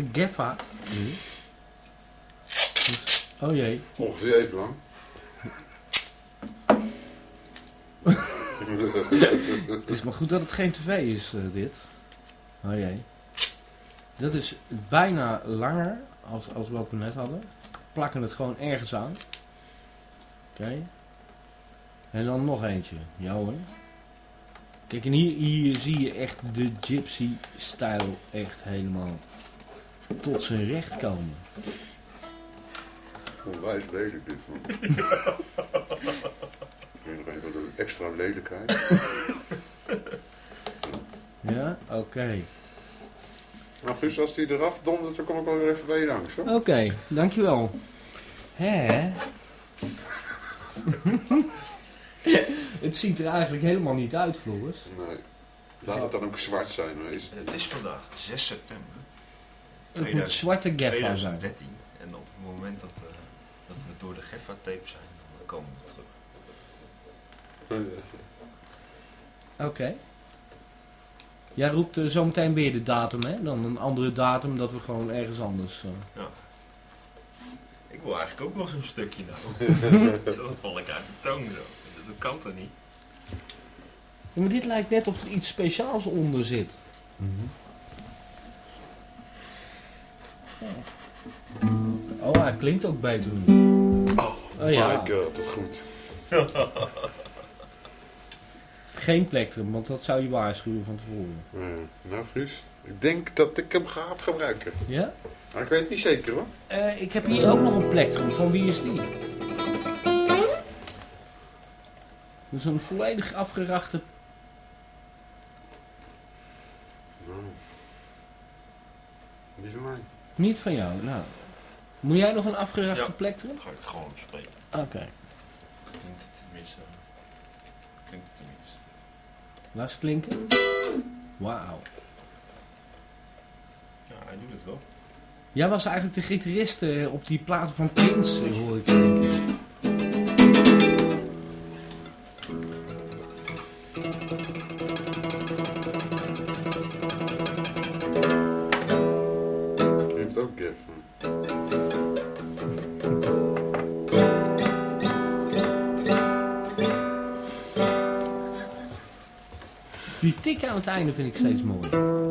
Speaker 1: nu. Dus- oh jee.
Speaker 3: Ongeveer even lang. [laughs]
Speaker 1: Het is maar goed dat het geen tv is, eh, dit. Oh jee. Dat is bijna langer als, als wat we net hadden. Plakken het gewoon ergens aan. Oké. En dan nog eentje. Ja hoor. Kijk, en hier, hier zie je echt de gypsy-stijl echt helemaal tot zijn recht komen.
Speaker 3: Onwijs lelijk dit man. [laughs] Ik weet nog even de extra lelijkheid. [laughs]
Speaker 1: Ja, oké.
Speaker 3: Nou Guus, als die eraf dondert, dan kom ik wel weer even bij je langs. Hoor.
Speaker 1: Oké, dankjewel. Hè? [laughs] het ziet er eigenlijk helemaal niet uit, Floris.
Speaker 3: Nee. Laat het dan ook zwart zijn. Wees.
Speaker 2: Het is vandaag 6 september
Speaker 1: Het moet
Speaker 2: 2000
Speaker 1: zwarte geffa zijn.
Speaker 2: 2013. En op het moment dat, eh, dat we door de Geffa tape zijn, dan komen we terug.
Speaker 1: Oké. Jij roept eh, zometeen weer de datum, hè? Dan een andere datum dat we gewoon ergens anders... eh,
Speaker 2: Ik wil eigenlijk ook wel zo'n stukje nou. [laughs] Zo val ik uit de toon zo. Dat kan toch niet?
Speaker 1: Ja, maar dit lijkt net of er iets speciaals onder zit. Oh, hij klinkt ook beter nu.
Speaker 3: Oh,
Speaker 1: Oh ja.
Speaker 3: my god, dat goed. [laughs]
Speaker 1: Geen plektrum, want dat zou je waarschuwen van tevoren.
Speaker 3: Ja. Nou Guus, ik denk dat ik hem ga gebruiken.
Speaker 1: Ja?
Speaker 3: Maar ik weet het niet zeker hoor.
Speaker 1: Eh, ik heb hier ook nog een plektrum. Van wie is die? Dat is een volledig afgerachte...
Speaker 3: Nou. Die van mij.
Speaker 1: Niet van jou, nou. Moet jij nog een afgerachte
Speaker 2: Ja.
Speaker 1: plektrum?
Speaker 2: Ga ik gewoon spreken.
Speaker 1: Oké.
Speaker 2: Klinkt het tenminste. Klinkt het tenminste.
Speaker 1: Laat klinken. Wauw.
Speaker 2: Ja, hij doet het wel.
Speaker 1: Jij was eigenlijk de gitarist eh, op die platen van Prince, eh, hoor ik. Aan het einde vind ik steeds mooi.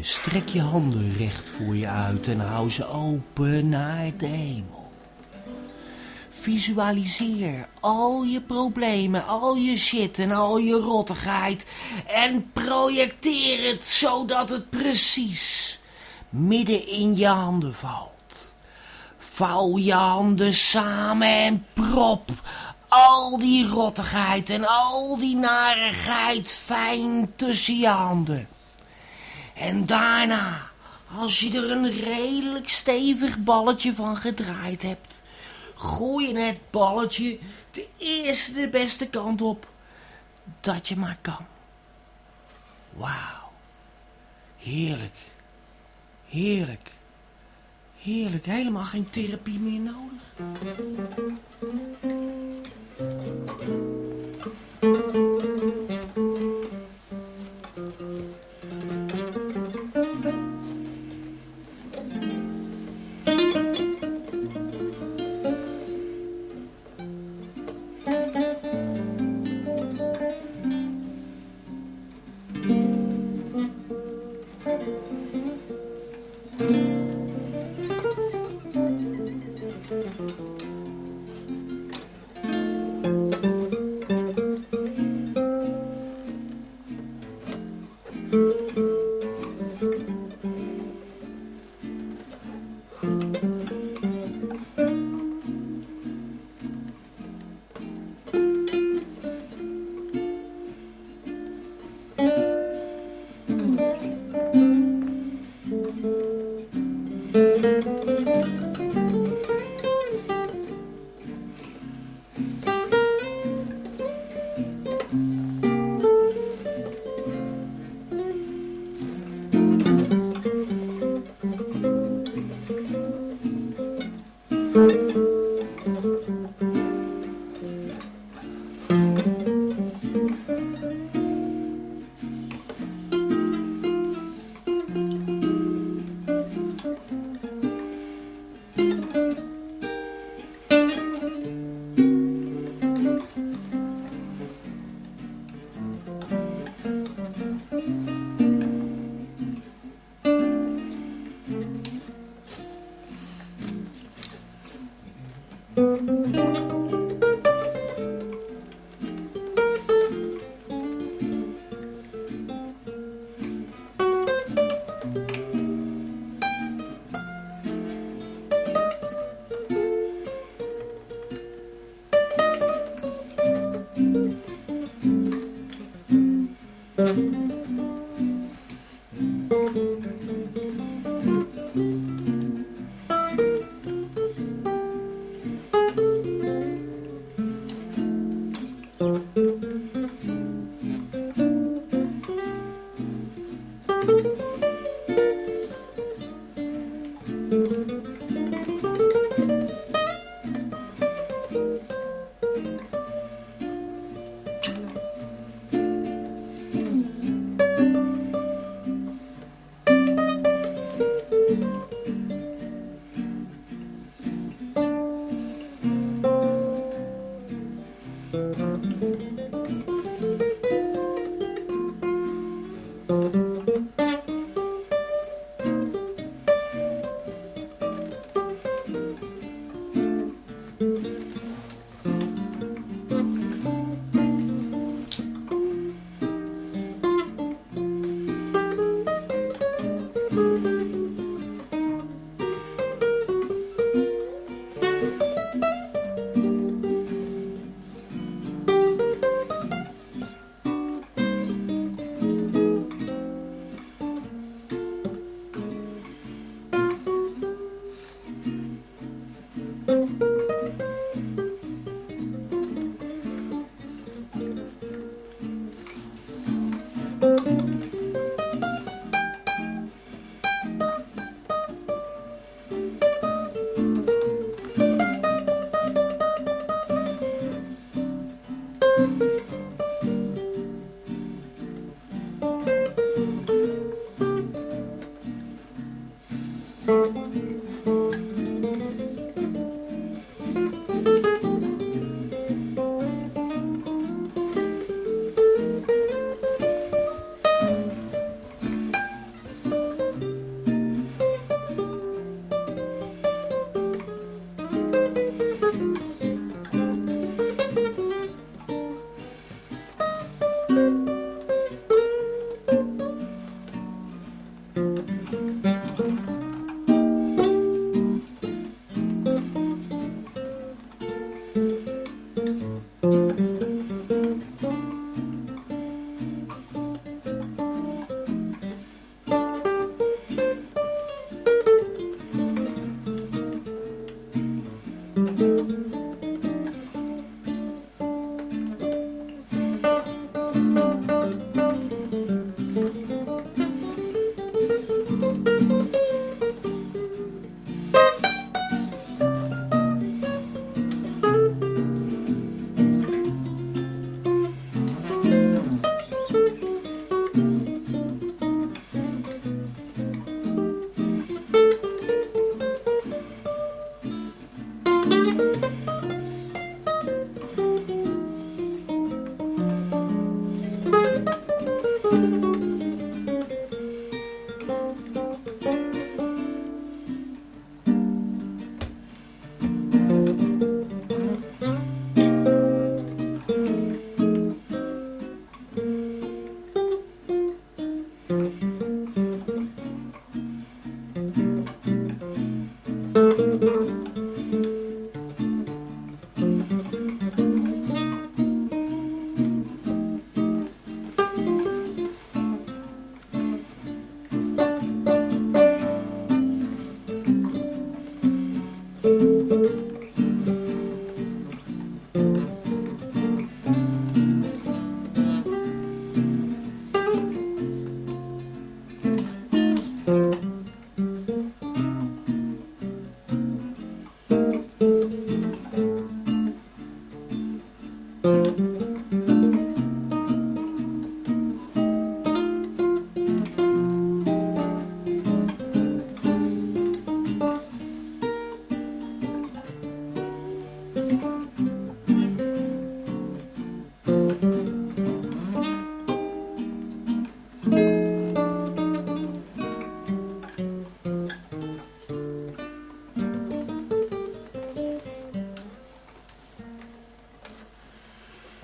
Speaker 1: Strek je handen recht voor je uit en hou ze open naar de hemel. Visualiseer al je problemen, al je shit en al je rottigheid en projecteer het zodat het precies midden in je handen valt. Vouw je handen samen en prop al die rottigheid en al die narigheid fijn tussen je handen. En daarna, als je er een redelijk stevig balletje van gedraaid hebt, gooi je het balletje de eerste de beste kant op dat je maar kan. Wauw. Heerlijk. Heerlijk. Heerlijk. Helemaal geen therapie meer nodig.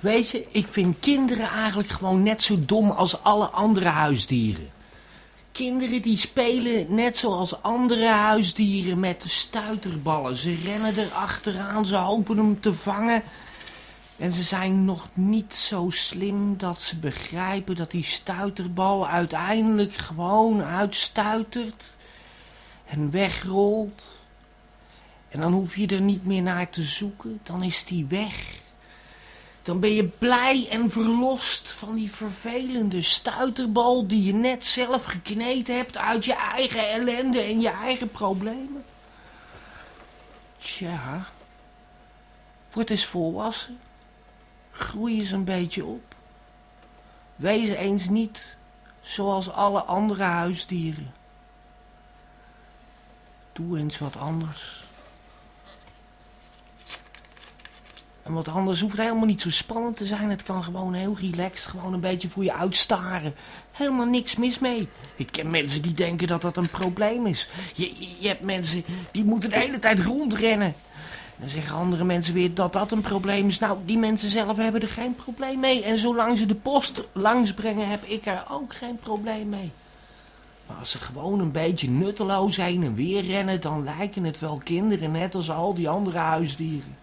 Speaker 1: Weet je, ik vind kinderen eigenlijk gewoon net zo dom als alle andere huisdieren. Kinderen die spelen net zoals andere huisdieren met de stuiterballen. Ze rennen er achteraan, ze hopen hem te vangen. En ze zijn nog niet zo slim dat ze begrijpen dat die stuiterbal uiteindelijk gewoon uitstuitert en wegrolt. En dan hoef je er niet meer naar te zoeken, dan is die weg. Dan ben je blij en verlost van die vervelende stuiterbal die je net zelf gekneed hebt uit je eigen ellende en je eigen problemen. Tja, word eens volwassen. Groei eens een beetje op. Wees eens niet zoals alle andere huisdieren. Doe eens wat anders. Wat anders hoeft helemaal niet zo spannend te zijn. Het kan gewoon heel relaxed, gewoon een beetje voor je uitstaren. Helemaal niks mis mee. Ik ken mensen die denken dat dat een probleem is. Je, je hebt mensen die moeten de hele tijd rondrennen. Dan zeggen andere mensen weer dat dat een probleem is. Nou, die mensen zelf hebben er geen probleem mee. En zolang ze de post langsbrengen, heb ik er ook geen probleem mee. Maar als ze gewoon een beetje nutteloos zijn en weer rennen, dan lijken het wel kinderen, net als al die andere huisdieren.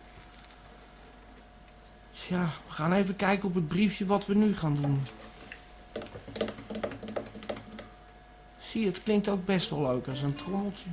Speaker 1: Tja, we gaan even kijken op het briefje wat we nu gaan doen. Zie, het klinkt ook best wel leuk als een trommeltje.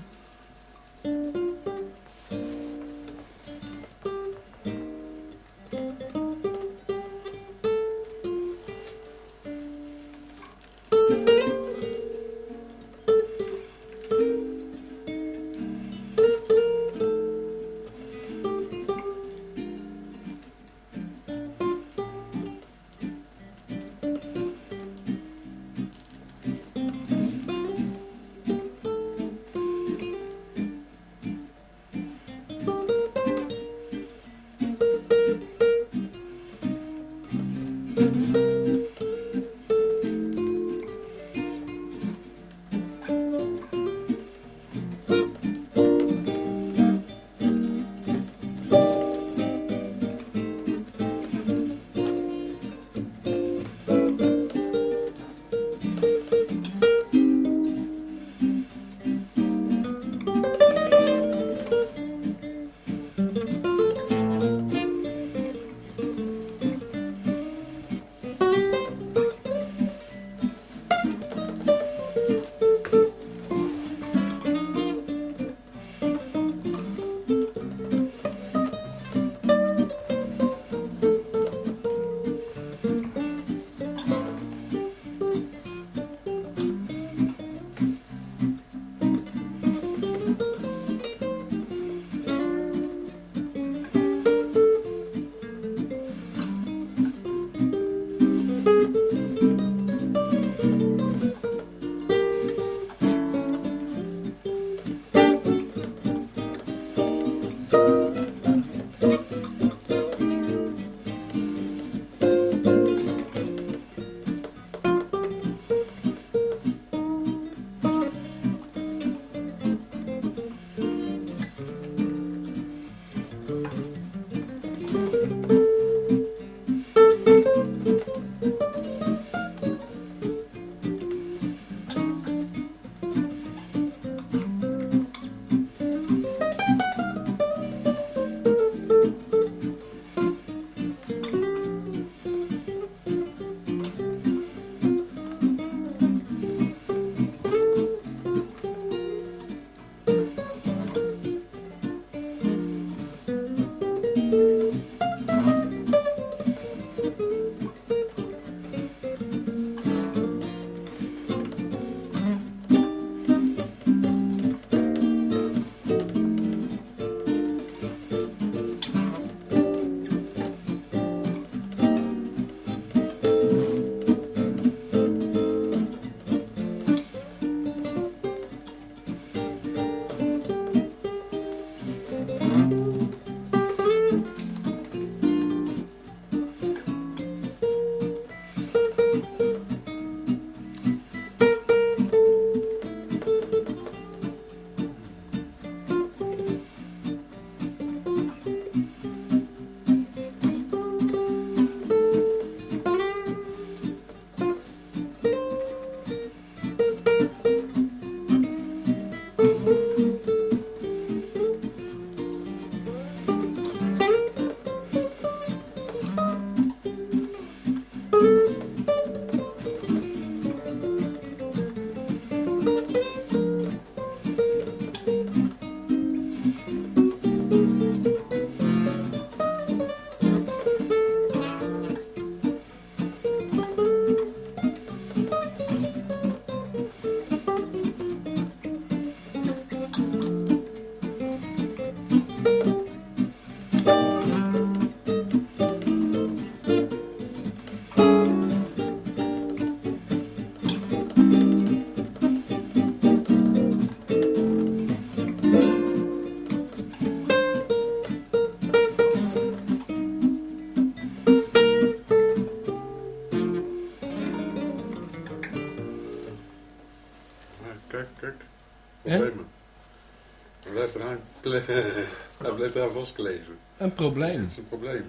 Speaker 1: [laughs]
Speaker 3: hij blijft eraan vastkleven.
Speaker 1: Een probleem.
Speaker 3: Dat is een probleem.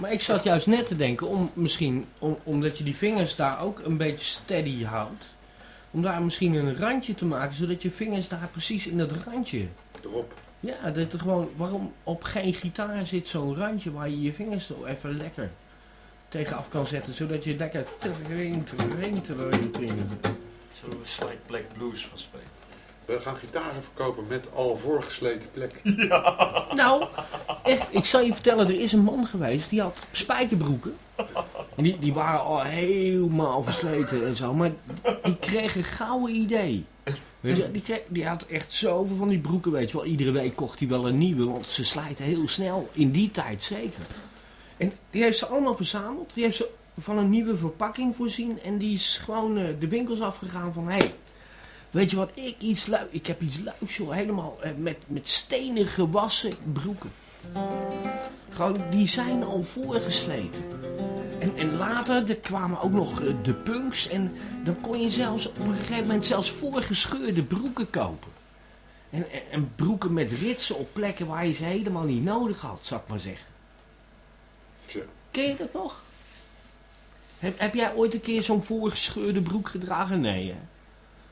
Speaker 1: Maar ik zat juist net te denken, om, misschien om, omdat je die vingers daar ook een beetje steady houdt. Om daar misschien een randje te maken, zodat je vingers daar precies in dat randje.
Speaker 3: Erop.
Speaker 1: Ja, dat er gewoon, waarom op geen gitaar zit zo'n randje waar je je vingers zo even lekker tegenaf kan zetten. Zodat je lekker tring, tring, tring, tring.
Speaker 2: Zullen we Slide Black Blues van spelen?
Speaker 3: We gaan gitaren verkopen met al voorgesleten plek. [laughs]
Speaker 1: Nou, echt, ik zal je vertellen, er is een man geweest die had spijkerbroeken. En die, die waren al helemaal versleten en zo, maar die kreeg een gouden idee. Je, die, kreeg, die had echt zoveel van die broeken, weet je wel. Iedere week kocht hij wel een nieuwe, want ze slijten heel snel. In die tijd zeker. En die heeft ze allemaal verzameld. Die heeft ze van een nieuwe verpakking voorzien. En die is gewoon eh, de winkels afgegaan van... Hé, hey, weet je wat, ik iets leuk... Ik heb iets leuks, joh. Helemaal eh, met, met stenen gewassen broeken. Gewoon, die zijn al voorgesleten. En, en later, er kwamen ook nog eh, de punks. En dan kon je zelfs op een gegeven moment zelfs voorgescheurde broeken kopen. En, en, en broeken met ritsen op plekken waar je ze helemaal niet nodig had, zou ik maar zeggen. Ken je dat nog? Heb, heb jij ooit een keer zo'n voorgescheurde broek gedragen? Nee, hè?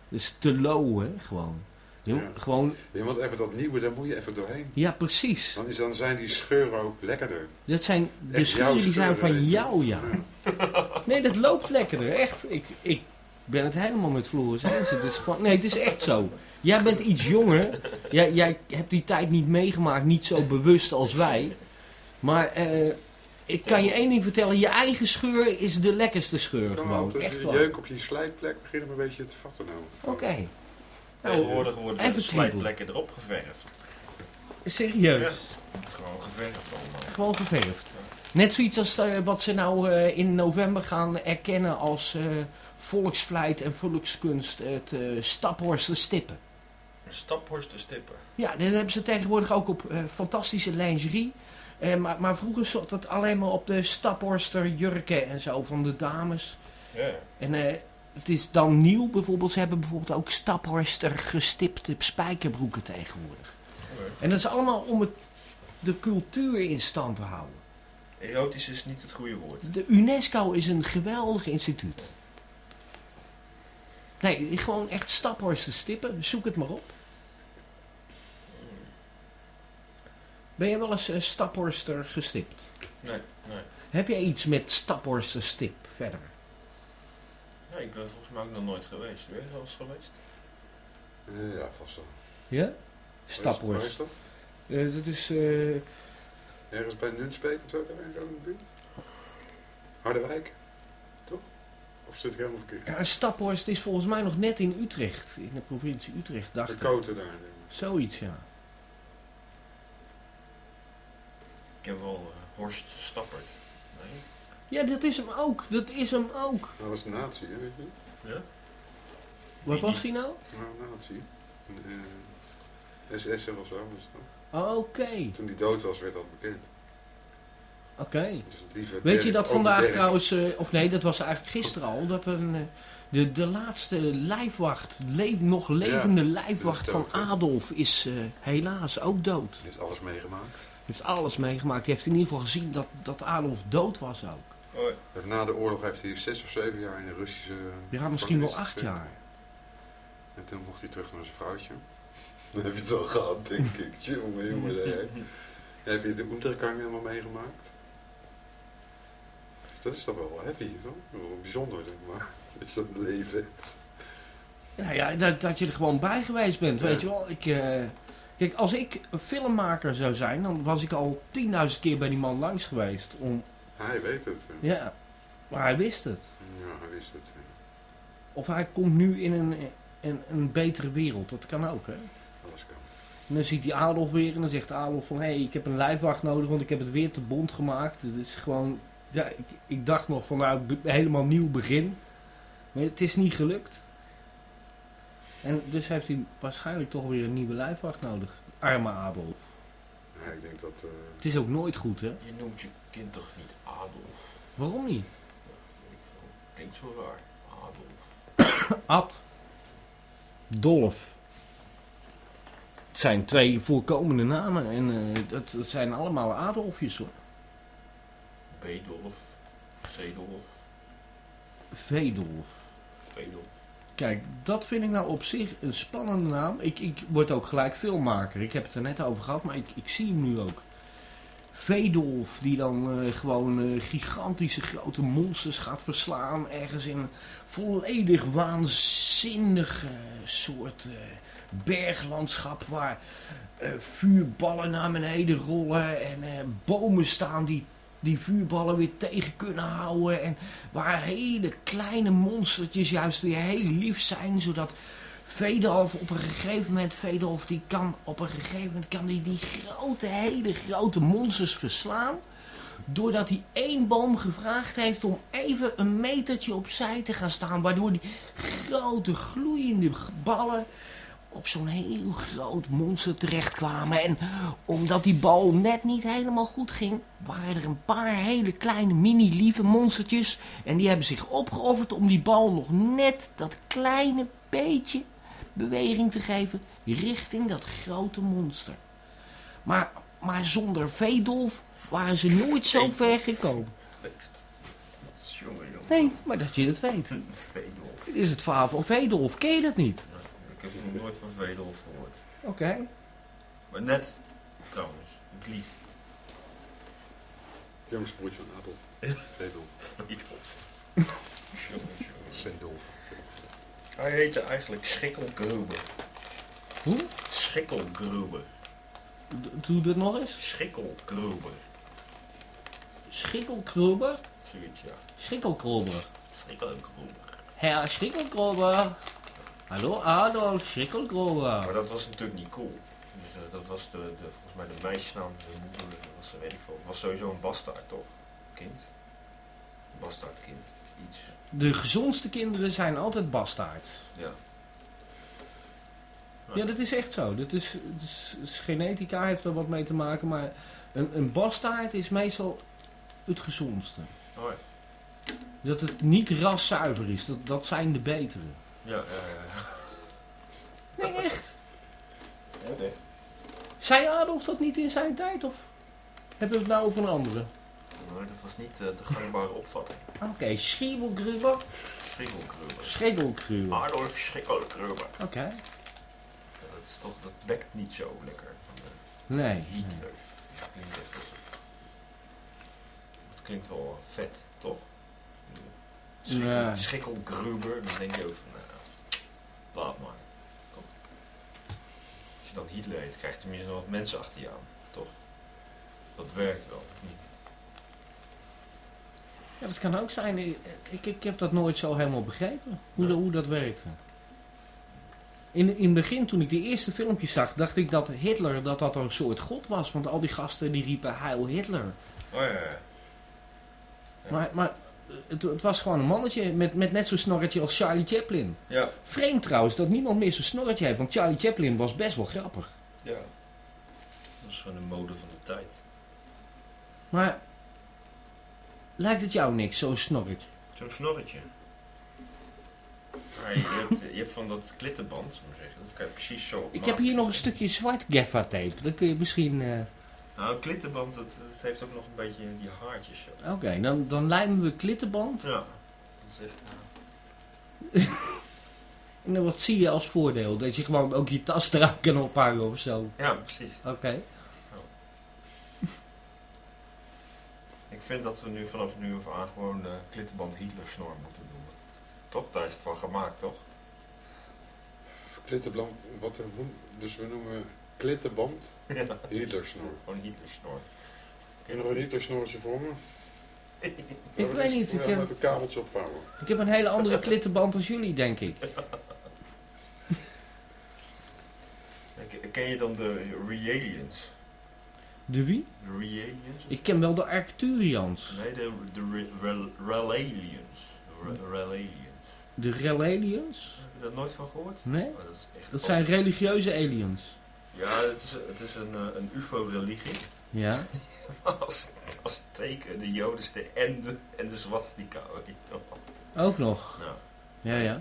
Speaker 1: Is te low, hè? Gewoon.
Speaker 3: Ja.
Speaker 1: Gewoon,
Speaker 3: Je moet even dat nieuwe, daar moet je even doorheen.
Speaker 1: ja, precies.
Speaker 3: Dan, is, dan zijn die scheuren ook lekkerder.
Speaker 1: Dat zijn, de
Speaker 3: Echt
Speaker 1: scheuren die zijn van jou, ja. [laughs] Nee, dat loopt lekkerder, echt. Ik, ik ben het helemaal met Floris eens. Het is gewoon, nee, het is echt zo. Jij bent iets jonger. Jij, jij hebt die tijd niet meegemaakt, niet zo bewust als wij. Maar eh, ik kan je één ding vertellen. Je eigen scheur is de lekkerste scheur
Speaker 3: Kom
Speaker 1: gewoon.
Speaker 3: de
Speaker 1: Echt
Speaker 3: de jeuk op je slijtplek begint hem een beetje te vatten nou.
Speaker 1: Oké. Nou,
Speaker 2: Tegenwoordig worden de slijtplekken erop geverfd.
Speaker 1: serieus.
Speaker 2: Ja. Gewoon geverfd allemaal.
Speaker 1: Gewoon geverfd. Net zoiets als eh, wat ze nou eh, in november gaan erkennen als eh, volksvlijt en volkskunst. Het eh Staphorster stippen.
Speaker 2: Een staphorst te stippen.
Speaker 1: Ja, dat hebben ze tegenwoordig ook op fantastische lingerie. Eh, maar, maar vroeger zat het alleen maar op de Staphorster jurken en zo van de dames.
Speaker 2: Ja.
Speaker 1: En eh, het is dan nieuw bijvoorbeeld. Ze hebben bijvoorbeeld ook Staphorster gestipte spijkerbroeken tegenwoordig. En dat is allemaal om het, de cultuur in stand te houden.
Speaker 2: Erotisch is niet het goede woord.
Speaker 1: De UNESCO is een geweldig instituut. Nee, gewoon echt Staphorster stippen. Zoek het maar op. Ben je wel eens eh, Staphorster gestipt?
Speaker 2: Nee, nee.
Speaker 1: Heb jij iets met Staphorster stip verder?
Speaker 2: nee. Ik ben volgens mij ook nog nooit geweest. Ben je wel eens geweest?
Speaker 3: Eh, ja, vast wel.
Speaker 1: Ja?
Speaker 3: Waar is
Speaker 1: Staphorst.
Speaker 3: dat?
Speaker 1: Eh, dat is... eh,
Speaker 3: Ergens bij Nunspeet of zo, daar zo in de buurt? Harderwijk? Toch? Of zit ik helemaal verkeerd?
Speaker 1: ja, Staphorst is volgens mij nog net in Utrecht. In de provincie Utrecht, dacht
Speaker 3: De
Speaker 1: ik.
Speaker 3: koten daar. denk ik.
Speaker 1: Zoiets, ja.
Speaker 2: Ik heb wel eh, Horst Stappert. Nee?
Speaker 1: Ja, dat is hem ook. Dat is hem ook.
Speaker 3: Dat was een nazi, hè, weet je?
Speaker 2: Ja?
Speaker 1: Wat was die nou?
Speaker 3: Nou, een nazi. Eh SS'er of zo. was dan.
Speaker 1: Oké.
Speaker 3: Toen die dood was, werd dat bekend.
Speaker 1: Oké.
Speaker 3: Dus
Speaker 1: Weet je dat vandaag trouwens, eh, of nee, dat was eigenlijk gisteren al, dat een, eh, de, de laatste lijfwacht, le- nog levende lijfwacht van
Speaker 3: is?
Speaker 1: Adolf is eh, helaas ook dood.
Speaker 3: Heeft alles meegemaakt.
Speaker 1: Hij heeft alles meegemaakt. Hij heeft in ieder geval gezien dat, dat Adolf dood was ook.
Speaker 2: Oh,
Speaker 3: Na de oorlog heeft hij zes of zeven jaar in de Russische...
Speaker 1: Ja, misschien wel acht jaar.
Speaker 3: En toen mocht hij terug naar zijn vrouwtje. [laughs] Dan heb je het al gehad, denk ik. [laughs] Jongen, jongen, heb je de Untergang helemaal meegemaakt. Dat is toch wel heavy, toch? Wel bijzonder, zeg maar. [laughs] Dat je dat leven hebt.
Speaker 1: Nou ja, dat, dat je er gewoon bij geweest bent,
Speaker 3: Ja.
Speaker 1: weet je wel. Ik, eh, kijk, als ik een filmmaker zou zijn, dan was ik al 10.000 keer bij die man langs geweest. Om,
Speaker 3: Hij weet het. hè.
Speaker 1: ja, maar hij wist het.
Speaker 3: Ja, hij wist het.
Speaker 1: Of hij komt nu in een, een, een betere wereld. Dat kan ook, hè.
Speaker 3: Alles kan.
Speaker 1: En dan ziet hij Adolf weer en dan zegt Adolf van... Hé, hey, ik heb een lijfwacht nodig, want ik heb het weer te bond gemaakt. Het is gewoon... Ja, ik, ik dacht nog van nou, helemaal nieuw begin. Maar het is niet gelukt. En dus heeft hij waarschijnlijk toch weer een nieuwe lijfwacht nodig. Arme Adolf.
Speaker 3: Ja, ik denk dat... eh,
Speaker 1: Het is ook nooit goed, hè?
Speaker 2: je noemt je kind toch niet Adolf?
Speaker 1: Waarom niet?
Speaker 2: Veel. Klinkt zo raar. Adolf. [coughs]
Speaker 1: Ad. Dolf. Het zijn twee voorkomende namen en eh, dat, dat zijn allemaal Adolfjes hoor.
Speaker 2: Bedolf, Zedolf,
Speaker 1: Vedolf.
Speaker 2: Vedolf.
Speaker 1: Kijk, dat vind ik nou op zich een spannende naam. Ik, ik word ook gelijk filmmaker. Ik heb het er net over gehad, maar ik, ik zie hem nu ook. Vedolf, die dan eh, gewoon eh, gigantische grote monsters gaat verslaan. Ergens in een volledig waanzinnig eh, soort eh, berglandschap waar vuurballen naar beneden rollen. En bomen staan die die vuurballen weer tegen kunnen houden. En waar hele kleine monstertjes juist weer heel lief zijn. Zodat Vedolf op een gegeven moment, Vedolf die kan op een gegeven moment kan die, die grote, hele grote monsters verslaan. Doordat hij één boom gevraagd heeft om even een metertje opzij te gaan staan. Waardoor die grote gloeiende ballen op zo'n heel groot monster terechtkwamen. En omdat die bal net niet helemaal goed ging, waren er een paar hele kleine mini-lieve monstertjes. En die hebben zich opgeofferd om die bal nog net dat kleine beetje beweging te geven richting dat grote monster. Maar, maar zonder Vedolf waren ze nooit zo ver gekomen. Nee, maar dat je het weet. Dit is het verhaal van Vedolf. Ken je dat niet?
Speaker 2: Ik heb nog nooit van Vedolf gehoord.
Speaker 1: Oké.
Speaker 2: Maar net, trouwens, ik lief
Speaker 3: Jongste broertje van Adolf.
Speaker 2: Jongen, jongen.
Speaker 3: Zedolf.
Speaker 2: Hij heette eigenlijk Schikkelgruber.
Speaker 1: Hoe?
Speaker 2: Schikkelgruber.
Speaker 1: Doe dat nog eens.
Speaker 2: Schikkelgruber.
Speaker 1: Schikkelkrober.
Speaker 2: Zoiets, ja.
Speaker 1: Schikkelkrober.
Speaker 2: Schikkelgruber.
Speaker 1: Herr Schikkelkrober. Hallo Adolf Schikkelkrober.
Speaker 2: Maar dat was natuurlijk niet cool. Dus eh, dat was de, de, volgens mij de meisjesnaam van zijn moeder. Dat was, eh, weet ik veel. was sowieso een bastaard, toch? Kind. Een bastaardkind. Iets.
Speaker 1: De gezondste kinderen zijn altijd bastaards.
Speaker 2: Ja.
Speaker 1: Ja, dat is echt zo. Dat is, genetica heeft er wat mee te maken, maar een, een bastaard is meestal het gezondste.
Speaker 2: Oh ja.
Speaker 1: Dat het niet raszuiver is, dat, dat zijn de betere.
Speaker 2: Ja, ja, ja.
Speaker 1: Nee, echt.
Speaker 2: ja. nee.
Speaker 1: Zei Adolf dat niet in zijn tijd, of hebben we het nou over een andere?
Speaker 2: Maar dat was niet eh, de gangbare opvatting.
Speaker 1: Oké, Schievelgruber.
Speaker 2: Schikkelgruber.
Speaker 1: Schikkelgruber.
Speaker 2: Adolf Schikkelgruber.
Speaker 1: Oké.
Speaker 2: Ja, dat, is toch, dat bekt niet zo lekker. Eh,
Speaker 1: Nee.
Speaker 2: Hitler. Dat klinkt best wel zo. Dat klinkt wel vet, toch? Schikkel,
Speaker 1: Ja.
Speaker 2: Schikkelgruber, dan denk je nou, laat maar. Toch? Als je dan Hitler heet, krijg je tenminste nog wat mensen achter je aan, toch? Dat werkt wel, of niet?
Speaker 1: Ja, dat kan ook zijn. Ik, ik, ik heb dat nooit zo helemaal begrepen, hoe, dat- hoe dat werkte. In, in het begin, toen ik die eerste filmpjes zag, dacht ik dat Hitler dat dat een soort god was. Want al die gasten die riepen Heil Hitler.
Speaker 2: Oh ja, ja. Ja.
Speaker 1: Maar, maar het, het was gewoon een mannetje met, met net zo'n snorretje als Charlie Chaplin.
Speaker 2: Ja,
Speaker 1: Vreemd trouwens dat niemand meer zo'n snorretje heeft, want Charlie Chaplin was best wel grappig.
Speaker 2: ja. Dat is gewoon de mode van de tijd.
Speaker 1: Maar lijkt het jou niks, zo'n snorretje?
Speaker 2: Zo'n snorretje. Je, [laughs] hebt, je hebt van dat klittenband, zou ik zeggen. Dat kan je precies zo
Speaker 1: Ik heb hier nog een stukje zwart tape. Dan kun je misschien... eh,
Speaker 2: Nou, klittenband, dat, dat heeft ook nog een beetje die haartjes zo.
Speaker 1: Oké, dan, dan lijmen we klittenband.
Speaker 2: Ja. Dat is echt, nou, [laughs]
Speaker 1: En dan wat zie je als voordeel? Dat je gewoon ook je tas eraan kan ophangen of zo.
Speaker 2: Ja, precies.
Speaker 1: Oké. [laughs]
Speaker 2: Ik vind dat we nu vanaf nu af aan gewoon eh klittenband Hitler-snor moeten noemen. Toch? Daar is het van gemaakt, toch?
Speaker 3: Klittenband, wat er, dus we noemen klittenband
Speaker 2: Ja.
Speaker 3: Hitlersnor.
Speaker 2: Gewoon Hitler-snor.
Speaker 3: Kun je nog een Hitlersnorretje voor me?
Speaker 1: Ik weet niet, ik
Speaker 3: Ik
Speaker 1: heb,
Speaker 3: even een kabeltje opvouwen.
Speaker 1: ik heb een hele andere klittenband als jullie, denk ik.
Speaker 2: Ken- Ken je dan de Realians?
Speaker 1: De wie?
Speaker 2: De Realians?
Speaker 1: Ik ken wel de Arcturians.
Speaker 2: Nee, de, de Re- Rel- Relalians. De Re- Relalians.
Speaker 1: De Relalians?
Speaker 2: Heb je daar nooit van gehoord?
Speaker 1: Nee?
Speaker 2: Oh, dat is echt
Speaker 1: Dat
Speaker 2: vast-
Speaker 1: zijn religieuze aliens.
Speaker 2: Ja, het is, het is een, eh, een ufo-religie.
Speaker 1: Ja? [laughs]
Speaker 2: als, als teken de Jodenste en de, en de swastika.
Speaker 1: Ook nog.
Speaker 2: Nou,
Speaker 1: Ja, ja.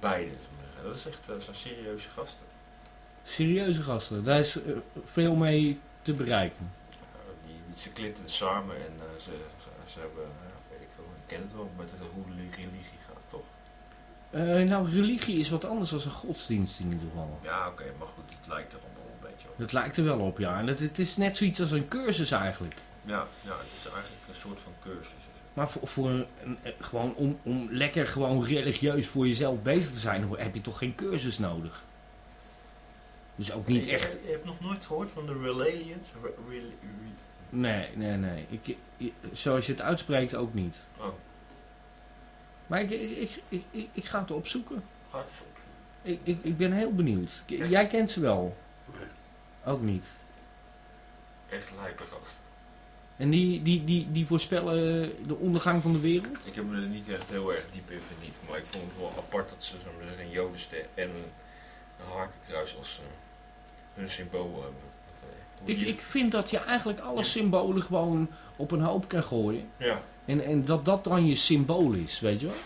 Speaker 2: beide. maar zeggen. Dat is echt, eh, zo'n serieuze gasten.
Speaker 1: Serieuze gasten. Daar is eh, veel mee te bereiken.
Speaker 2: Ja, die, ze klitten samen en eh, ze, ze, ze hebben, ja, weet ik veel, ik ken het wel, met het, hoe de religie gaat,
Speaker 1: Eh, nou, religie is wat anders dan een godsdienst in ieder geval.
Speaker 2: Ja, oké, maar goed, het lijkt er allemaal een beetje op.
Speaker 1: Dat lijkt er wel op, ja. En het, het is net zoiets als een cursus eigenlijk.
Speaker 2: Ja, ja, het is eigenlijk een soort van cursus. het.
Speaker 1: Maar voor, voor een, een- eh, gewoon om, om lekker gewoon religieus voor jezelf bezig te zijn, heb je toch geen cursus nodig? Dus ook niet echt.
Speaker 2: Je, hebt nog nooit gehoord van de Relalians? Re- re- re-
Speaker 1: Nee, nee, nee. Ik, ik- zoals je het uitspreekt ook niet.
Speaker 2: oh,
Speaker 1: Maar ik, ik, ik, ik, ga het opzoeken.
Speaker 2: ga het eens op.
Speaker 1: Ik, ik, ik ben heel benieuwd. K-? Jij kent ze wel?
Speaker 3: Nee.
Speaker 1: Ook niet.
Speaker 2: Echt lijpe gast.
Speaker 1: En die, die, die, die voorspellen de ondergang van de wereld?
Speaker 2: Ik heb me er niet echt heel erg diep in verdiept, maar ik vond het wel apart dat ze zo'n een jodenster en een, een hakenkruis als eh, hun symbool hebben. Of, eh,
Speaker 1: Ik,
Speaker 2: je-
Speaker 1: ik vind dat je eigenlijk alle symbolen gewoon op een hoop kan gooien.
Speaker 2: Ja,
Speaker 1: En, en dat dat dan je symbool is, weet je wel?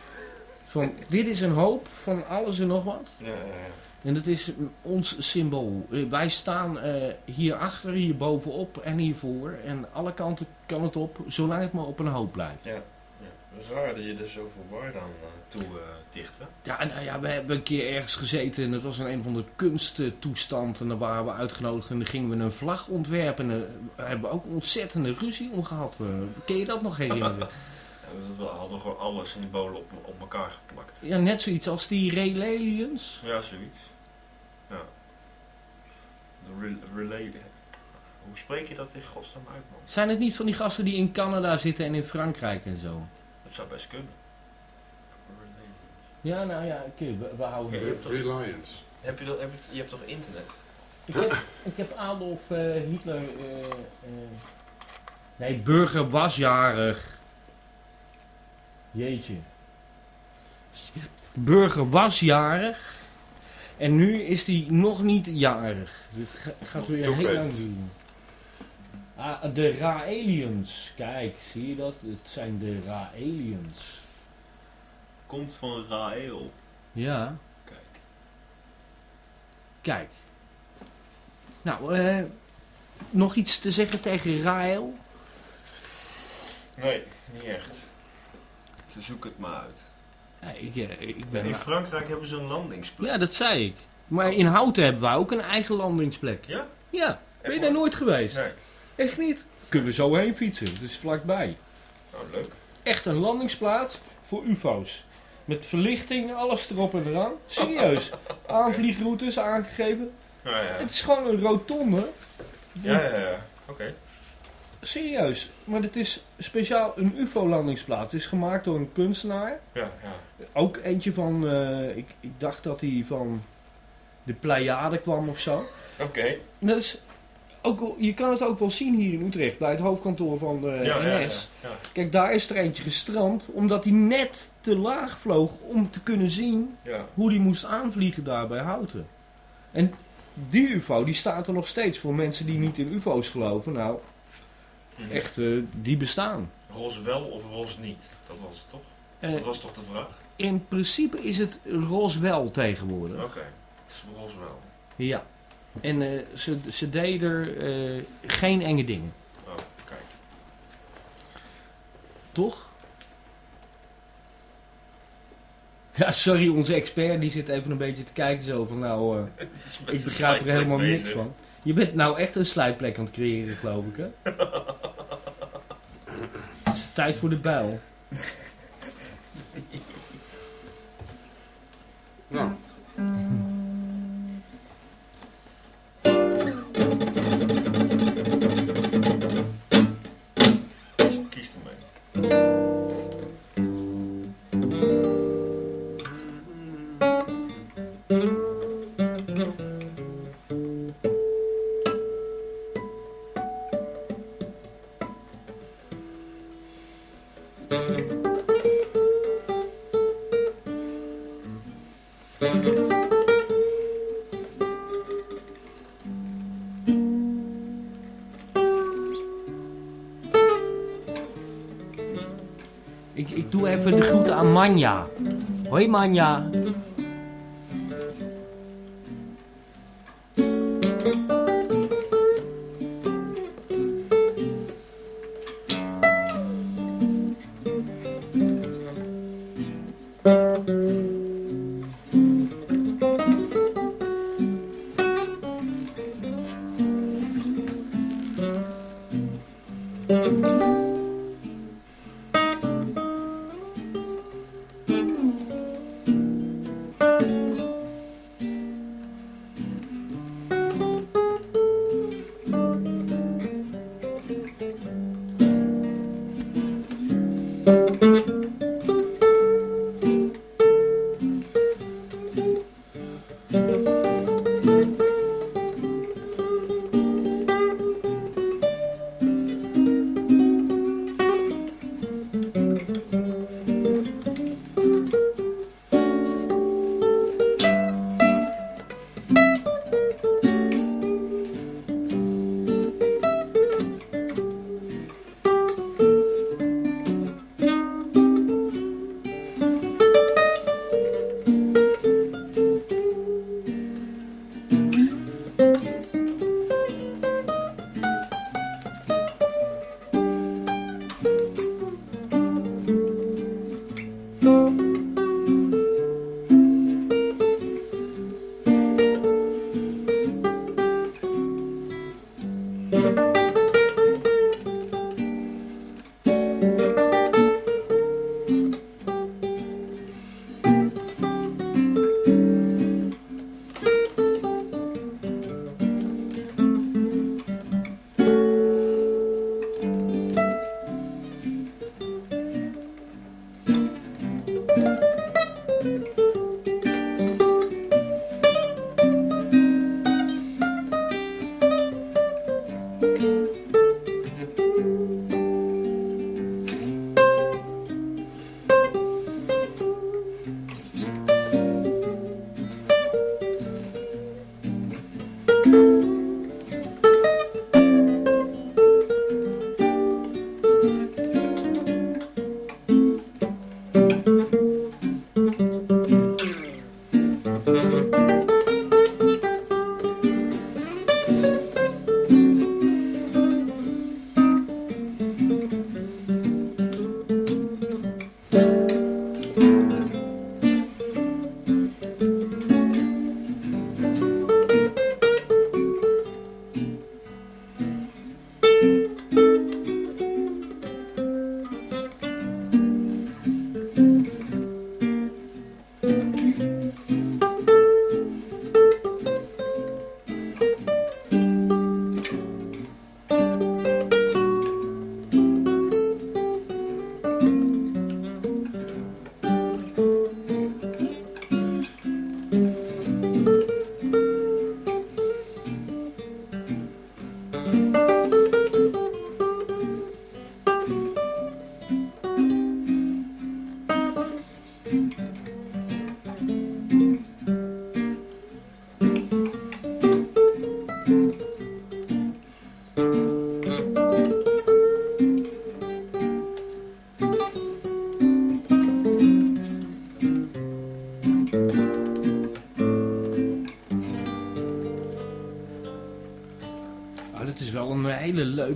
Speaker 1: Van, dit is een hoop van alles en nog wat.
Speaker 2: ja, ja, ja.
Speaker 1: En dat is ons symbool. Eh, Wij staan eh hierachter, hier bovenop en hiervoor. En alle kanten kan het op, zolang het maar op een hoop blijft.
Speaker 2: ja. Het is raar dat je er zoveel waarde aan eh, toe eh dicht, hè?
Speaker 1: Ja, nou ja, we hebben een keer ergens gezeten en dat was in een van de kunsttoestand. En daar waren we uitgenodigd en dan gingen we een vlag ontwerpen. En daar hebben we ook ontzettende ruzie om gehad. Eh, Kun je dat nog herinneren? [laughs]
Speaker 2: We hadden gewoon alle symbolen op, op elkaar geplakt.
Speaker 1: Ja, net zoiets als die Relalians.
Speaker 2: Ja, zoiets. Ja. De re relay. Hoe spreek je dat in godsnaam uit, man?
Speaker 1: Zijn het niet van die gasten die in Canada zitten en in Frankrijk en zo?
Speaker 2: Dat zou best kunnen.
Speaker 1: Ja, nou ja, oké, we, we houden
Speaker 2: Ja.
Speaker 1: het.
Speaker 3: Reliance.
Speaker 2: Heb je, dat, heb je, je hebt toch internet?
Speaker 1: Ik heb, ik heb Adolf eh, Hitler... eh, eh, nee, Burger was jarig. Jeetje. Burger was jarig. En nu is hij nog niet jarig. Dit ga- gaat
Speaker 3: Nog
Speaker 1: weer
Speaker 3: toch
Speaker 1: heel lang doen. Ah, de Raelians. Kijk, zie je dat? Het zijn de Raelians.
Speaker 2: Komt van Raël.
Speaker 1: Ja.
Speaker 2: Kijk.
Speaker 1: Kijk. Nou, eh, nog iets te zeggen tegen Rael?
Speaker 2: Nee, niet echt. Ze zoeken het maar uit.
Speaker 1: Ja, ik, eh, ik ben...
Speaker 2: In Frankrijk hebben ze een landingsplek.
Speaker 1: Ja, dat zei ik. Maar in Houten hebben wij ook een eigen landingsplek.
Speaker 2: Ja?
Speaker 1: Ja, ben je
Speaker 2: Echt
Speaker 1: daar
Speaker 2: waar?
Speaker 1: nooit geweest?
Speaker 2: Nee.
Speaker 1: Echt niet? Kunnen we zo heen fietsen, het is vlakbij.
Speaker 2: Nou, leuk.
Speaker 1: Echt een landingsplaats voor ufo's. Met verlichting, alles erop en eraan. Serieus. [laughs] Aanvliegroutes aangegeven.
Speaker 2: Ja, ja.
Speaker 1: Het is gewoon een rotonde.
Speaker 2: Ja, ja, ja. Oké.
Speaker 1: Serieus. Maar het is speciaal een ufo-landingsplaats. Het is gemaakt door een kunstenaar.
Speaker 2: Ja, ja.
Speaker 1: Ook eentje van, eh, ik, ik dacht dat hij van de Pleiade kwam of zo.
Speaker 2: Oké.
Speaker 1: Dat is ook wel, je kan het ook wel zien hier in Utrecht, bij het hoofdkantoor van de
Speaker 2: Ja, ja, ja,
Speaker 1: NS.
Speaker 2: ja.
Speaker 1: Kijk, daar is er eentje gestrand, omdat hij net te laag vloog om te kunnen zien hoe hij moest aanvliegen daar bij Houten. En die ufo, die staat er nog steeds voor mensen die niet in ufo's geloven. Nou, echt, eh, die bestaan.
Speaker 2: Ros wel of ros niet? Dat was het toch?
Speaker 1: Eh,
Speaker 2: Dat was toch de vraag?
Speaker 1: in principe is het Roswell tegenwoordig.
Speaker 2: Oké. Het is ros wel.
Speaker 1: Ja. En eh, ze, ze deden er eh, geen enge dingen.
Speaker 2: Oh, kijk.
Speaker 1: Toch? Ja, sorry, onze expert die zit even een beetje te kijken zo van nou, [laughs]
Speaker 2: met
Speaker 1: ik begrijp er helemaal niks
Speaker 2: bezig.
Speaker 1: van. Je bent nou echt een slijtplek aan het creëren, geloof ik, hè? [laughs] Het is tijd voor de bijl. [laughs]
Speaker 3: Nou,
Speaker 1: 喂妈呀喂妈呀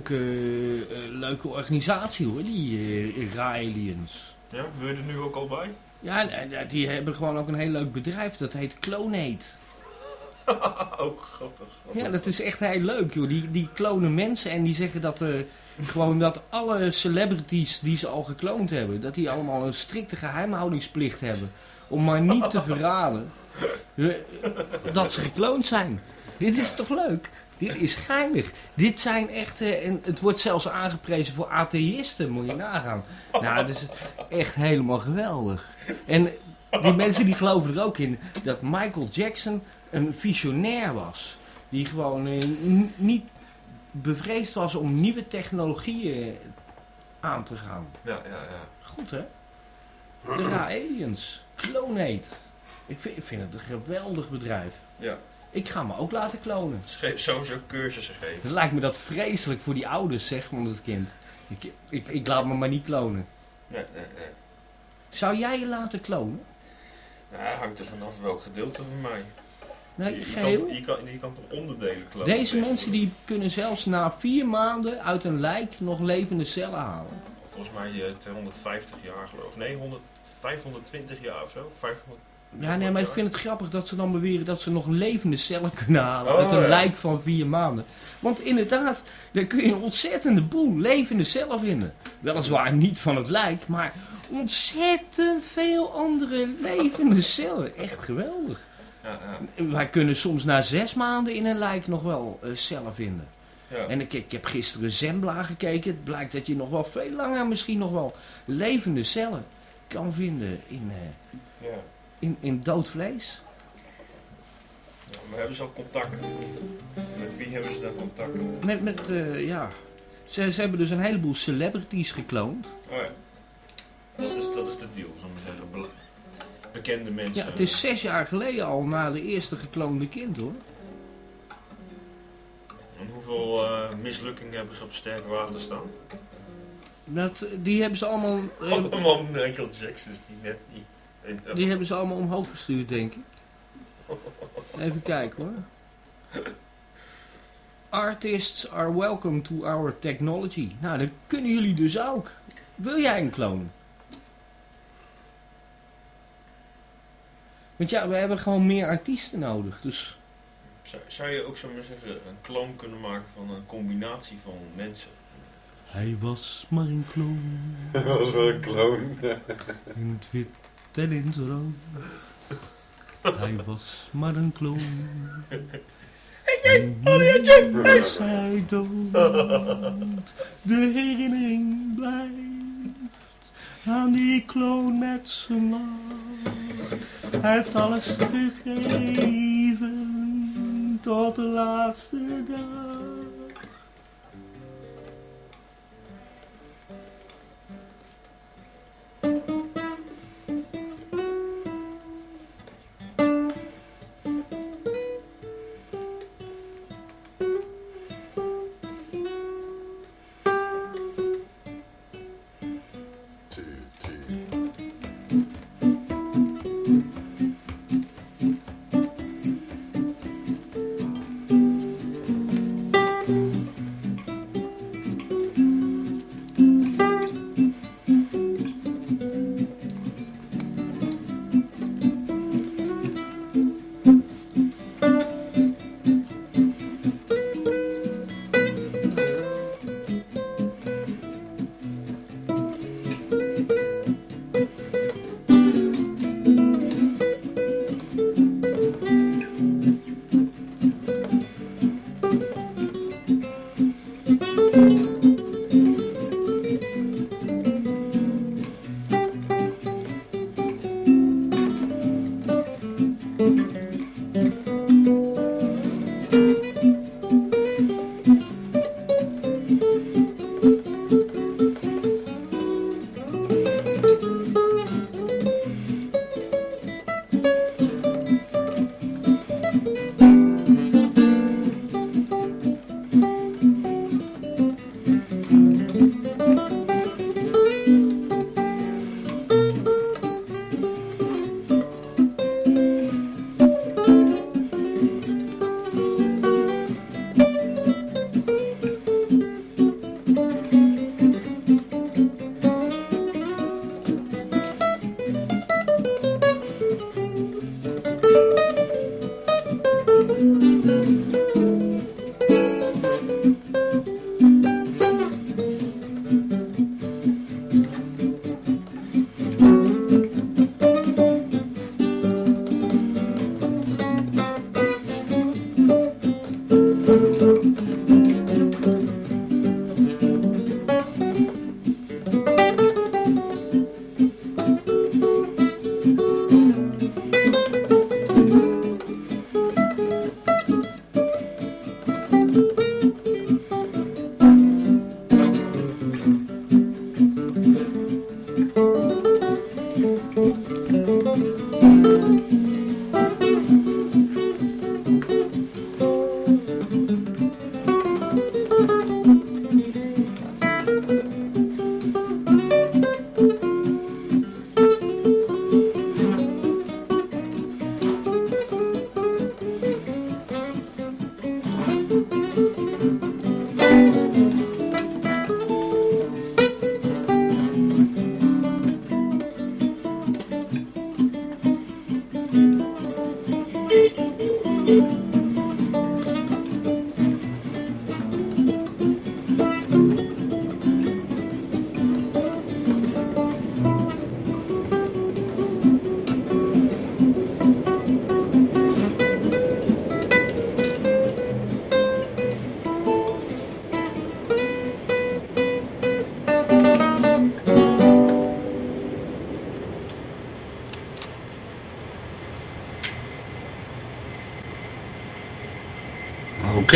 Speaker 1: leuke, eh, leuke organisatie hoor, die eh Raelians.
Speaker 2: Ja, wil je er nu ook al bij?
Speaker 1: Ja, eh, die hebben gewoon ook een heel leuk bedrijf, dat heet Clonate. [laughs]
Speaker 2: oh, grappig.
Speaker 1: Ja, dat is echt heel leuk joh. Die, die klonen mensen en die zeggen dat, gewoon dat alle celebrities die ze al gekloond hebben, dat die allemaal een strikte geheimhoudingsplicht hebben. Om maar niet te verraden dat ze gekloond zijn. Dit is toch leuk? Dit is geinig. Dit zijn echt, eh, en het wordt zelfs aangeprezen voor atheïsten, moet je nagaan. Nou, dat is echt helemaal geweldig. En die mensen die geloven er ook in dat Michael Jackson een visionair was. Die gewoon eh, niet bevreesd was om nieuwe technologieën aan te gaan.
Speaker 2: Ja, ja, ja.
Speaker 1: Goed hè? De Ra-Aliens. Clonate. Ik vind, ik vind het een geweldig bedrijf.
Speaker 2: Ja,
Speaker 1: Ik ga me ook laten klonen.
Speaker 2: sowieso cursussen geven.
Speaker 1: Het lijkt me dat vreselijk voor die ouders, zeg, van het kind. Ik, ik, ik laat me maar niet klonen.
Speaker 2: Nee, nee, nee.
Speaker 1: Zou jij je laten klonen?
Speaker 2: Nou, hangt er vanaf welk gedeelte van mij.
Speaker 1: Nee,
Speaker 2: je, je,
Speaker 1: geheel?
Speaker 2: kan, je, kan, je kan toch onderdelen klonen?
Speaker 1: Deze mensen die kunnen zelfs na vier maanden uit een lijk nog levende cellen halen.
Speaker 2: Volgens mij eh, 250 jaar geloof ik. Nee, 100, 520 jaar of zo. 500.
Speaker 1: Ja, nee, maar ik vind het grappig dat ze dan beweren dat ze nog levende cellen kunnen halen
Speaker 2: Oh,
Speaker 1: uit een
Speaker 2: ja.
Speaker 1: lijk van vier maanden. Want inderdaad, daar kun je een ontzettende boel levende cellen vinden. Weliswaar niet van het lijk, maar ontzettend veel andere levende [laughs] cellen. Echt geweldig.
Speaker 2: Ja, ja,
Speaker 1: Wij kunnen soms na zes maanden in een lijk nog wel eh, cellen vinden.
Speaker 2: ja.
Speaker 1: En ik, ik heb gisteren Zembla gekeken. Het blijkt dat je nog wel veel langer misschien nog wel levende cellen kan vinden in,
Speaker 2: ja.
Speaker 1: In, in dood vlees.
Speaker 2: Ja, maar hebben ze al contact? Met wie hebben ze dan contact?
Speaker 1: Met, met eh, ja. Ze, ze hebben dus een heleboel celebrities gekloond.
Speaker 2: Oh ja. Dat is, dat is de deal, zullen we zeggen. Be- bekende mensen.
Speaker 1: Ja, het is zes jaar geleden al na de eerste gekloonde kind hoor.
Speaker 2: En hoeveel eh, mislukkingen hebben ze op sterk water staan?
Speaker 1: Dat, die hebben ze allemaal, eh,
Speaker 2: Allemaal Michael Jackson is die net niet. En,
Speaker 1: die hebben ze allemaal omhoog gestuurd denk ik. Even kijken hoor. Artists are welcome to our technology. Nou, dat kunnen jullie dus ook. Wil jij een kloon? Want ja, we hebben gewoon meer artiesten nodig. Dus
Speaker 2: Zou, zou je ook zo maar zeggen een kloon kunnen maken van een combinatie van mensen?
Speaker 1: Hij was maar een kloon [laughs]
Speaker 3: Dat was wel een kloon.
Speaker 1: in het wit en in rood. Hij was maar een kloon. En nu is hij dood. De herinnering blijft aan die kloon met zijn lach. Hij heeft alles gegeven tot de laatste dag.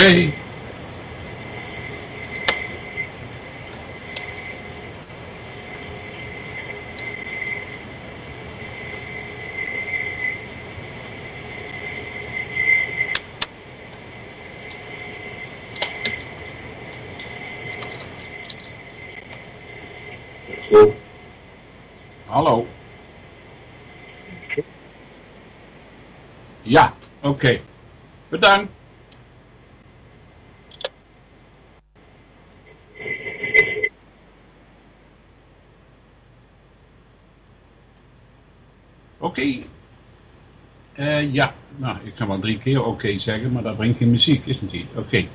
Speaker 4: Oké. Hallo. Ja, oké. Bedankt. Oké. Eh, ja, nou, ik kan drie keer oké zeggen, maar dat brengt geen muziek, is niet? Oké.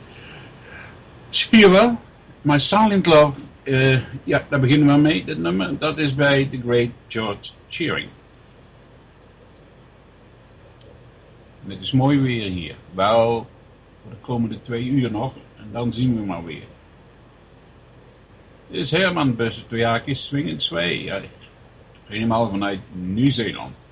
Speaker 4: Zie je wel? My Silent Love, eh, ja, daar beginnen we mee. Dat nummer, dat is bij The Great George Shearing. En het is mooi weer hier. Wel voor de komende twee uur nog. En dan zien we maar weer. Dit is Herman Bussettojakis Swingend Sway. Ja, helemaal vanuit Nieuw-Zeeland.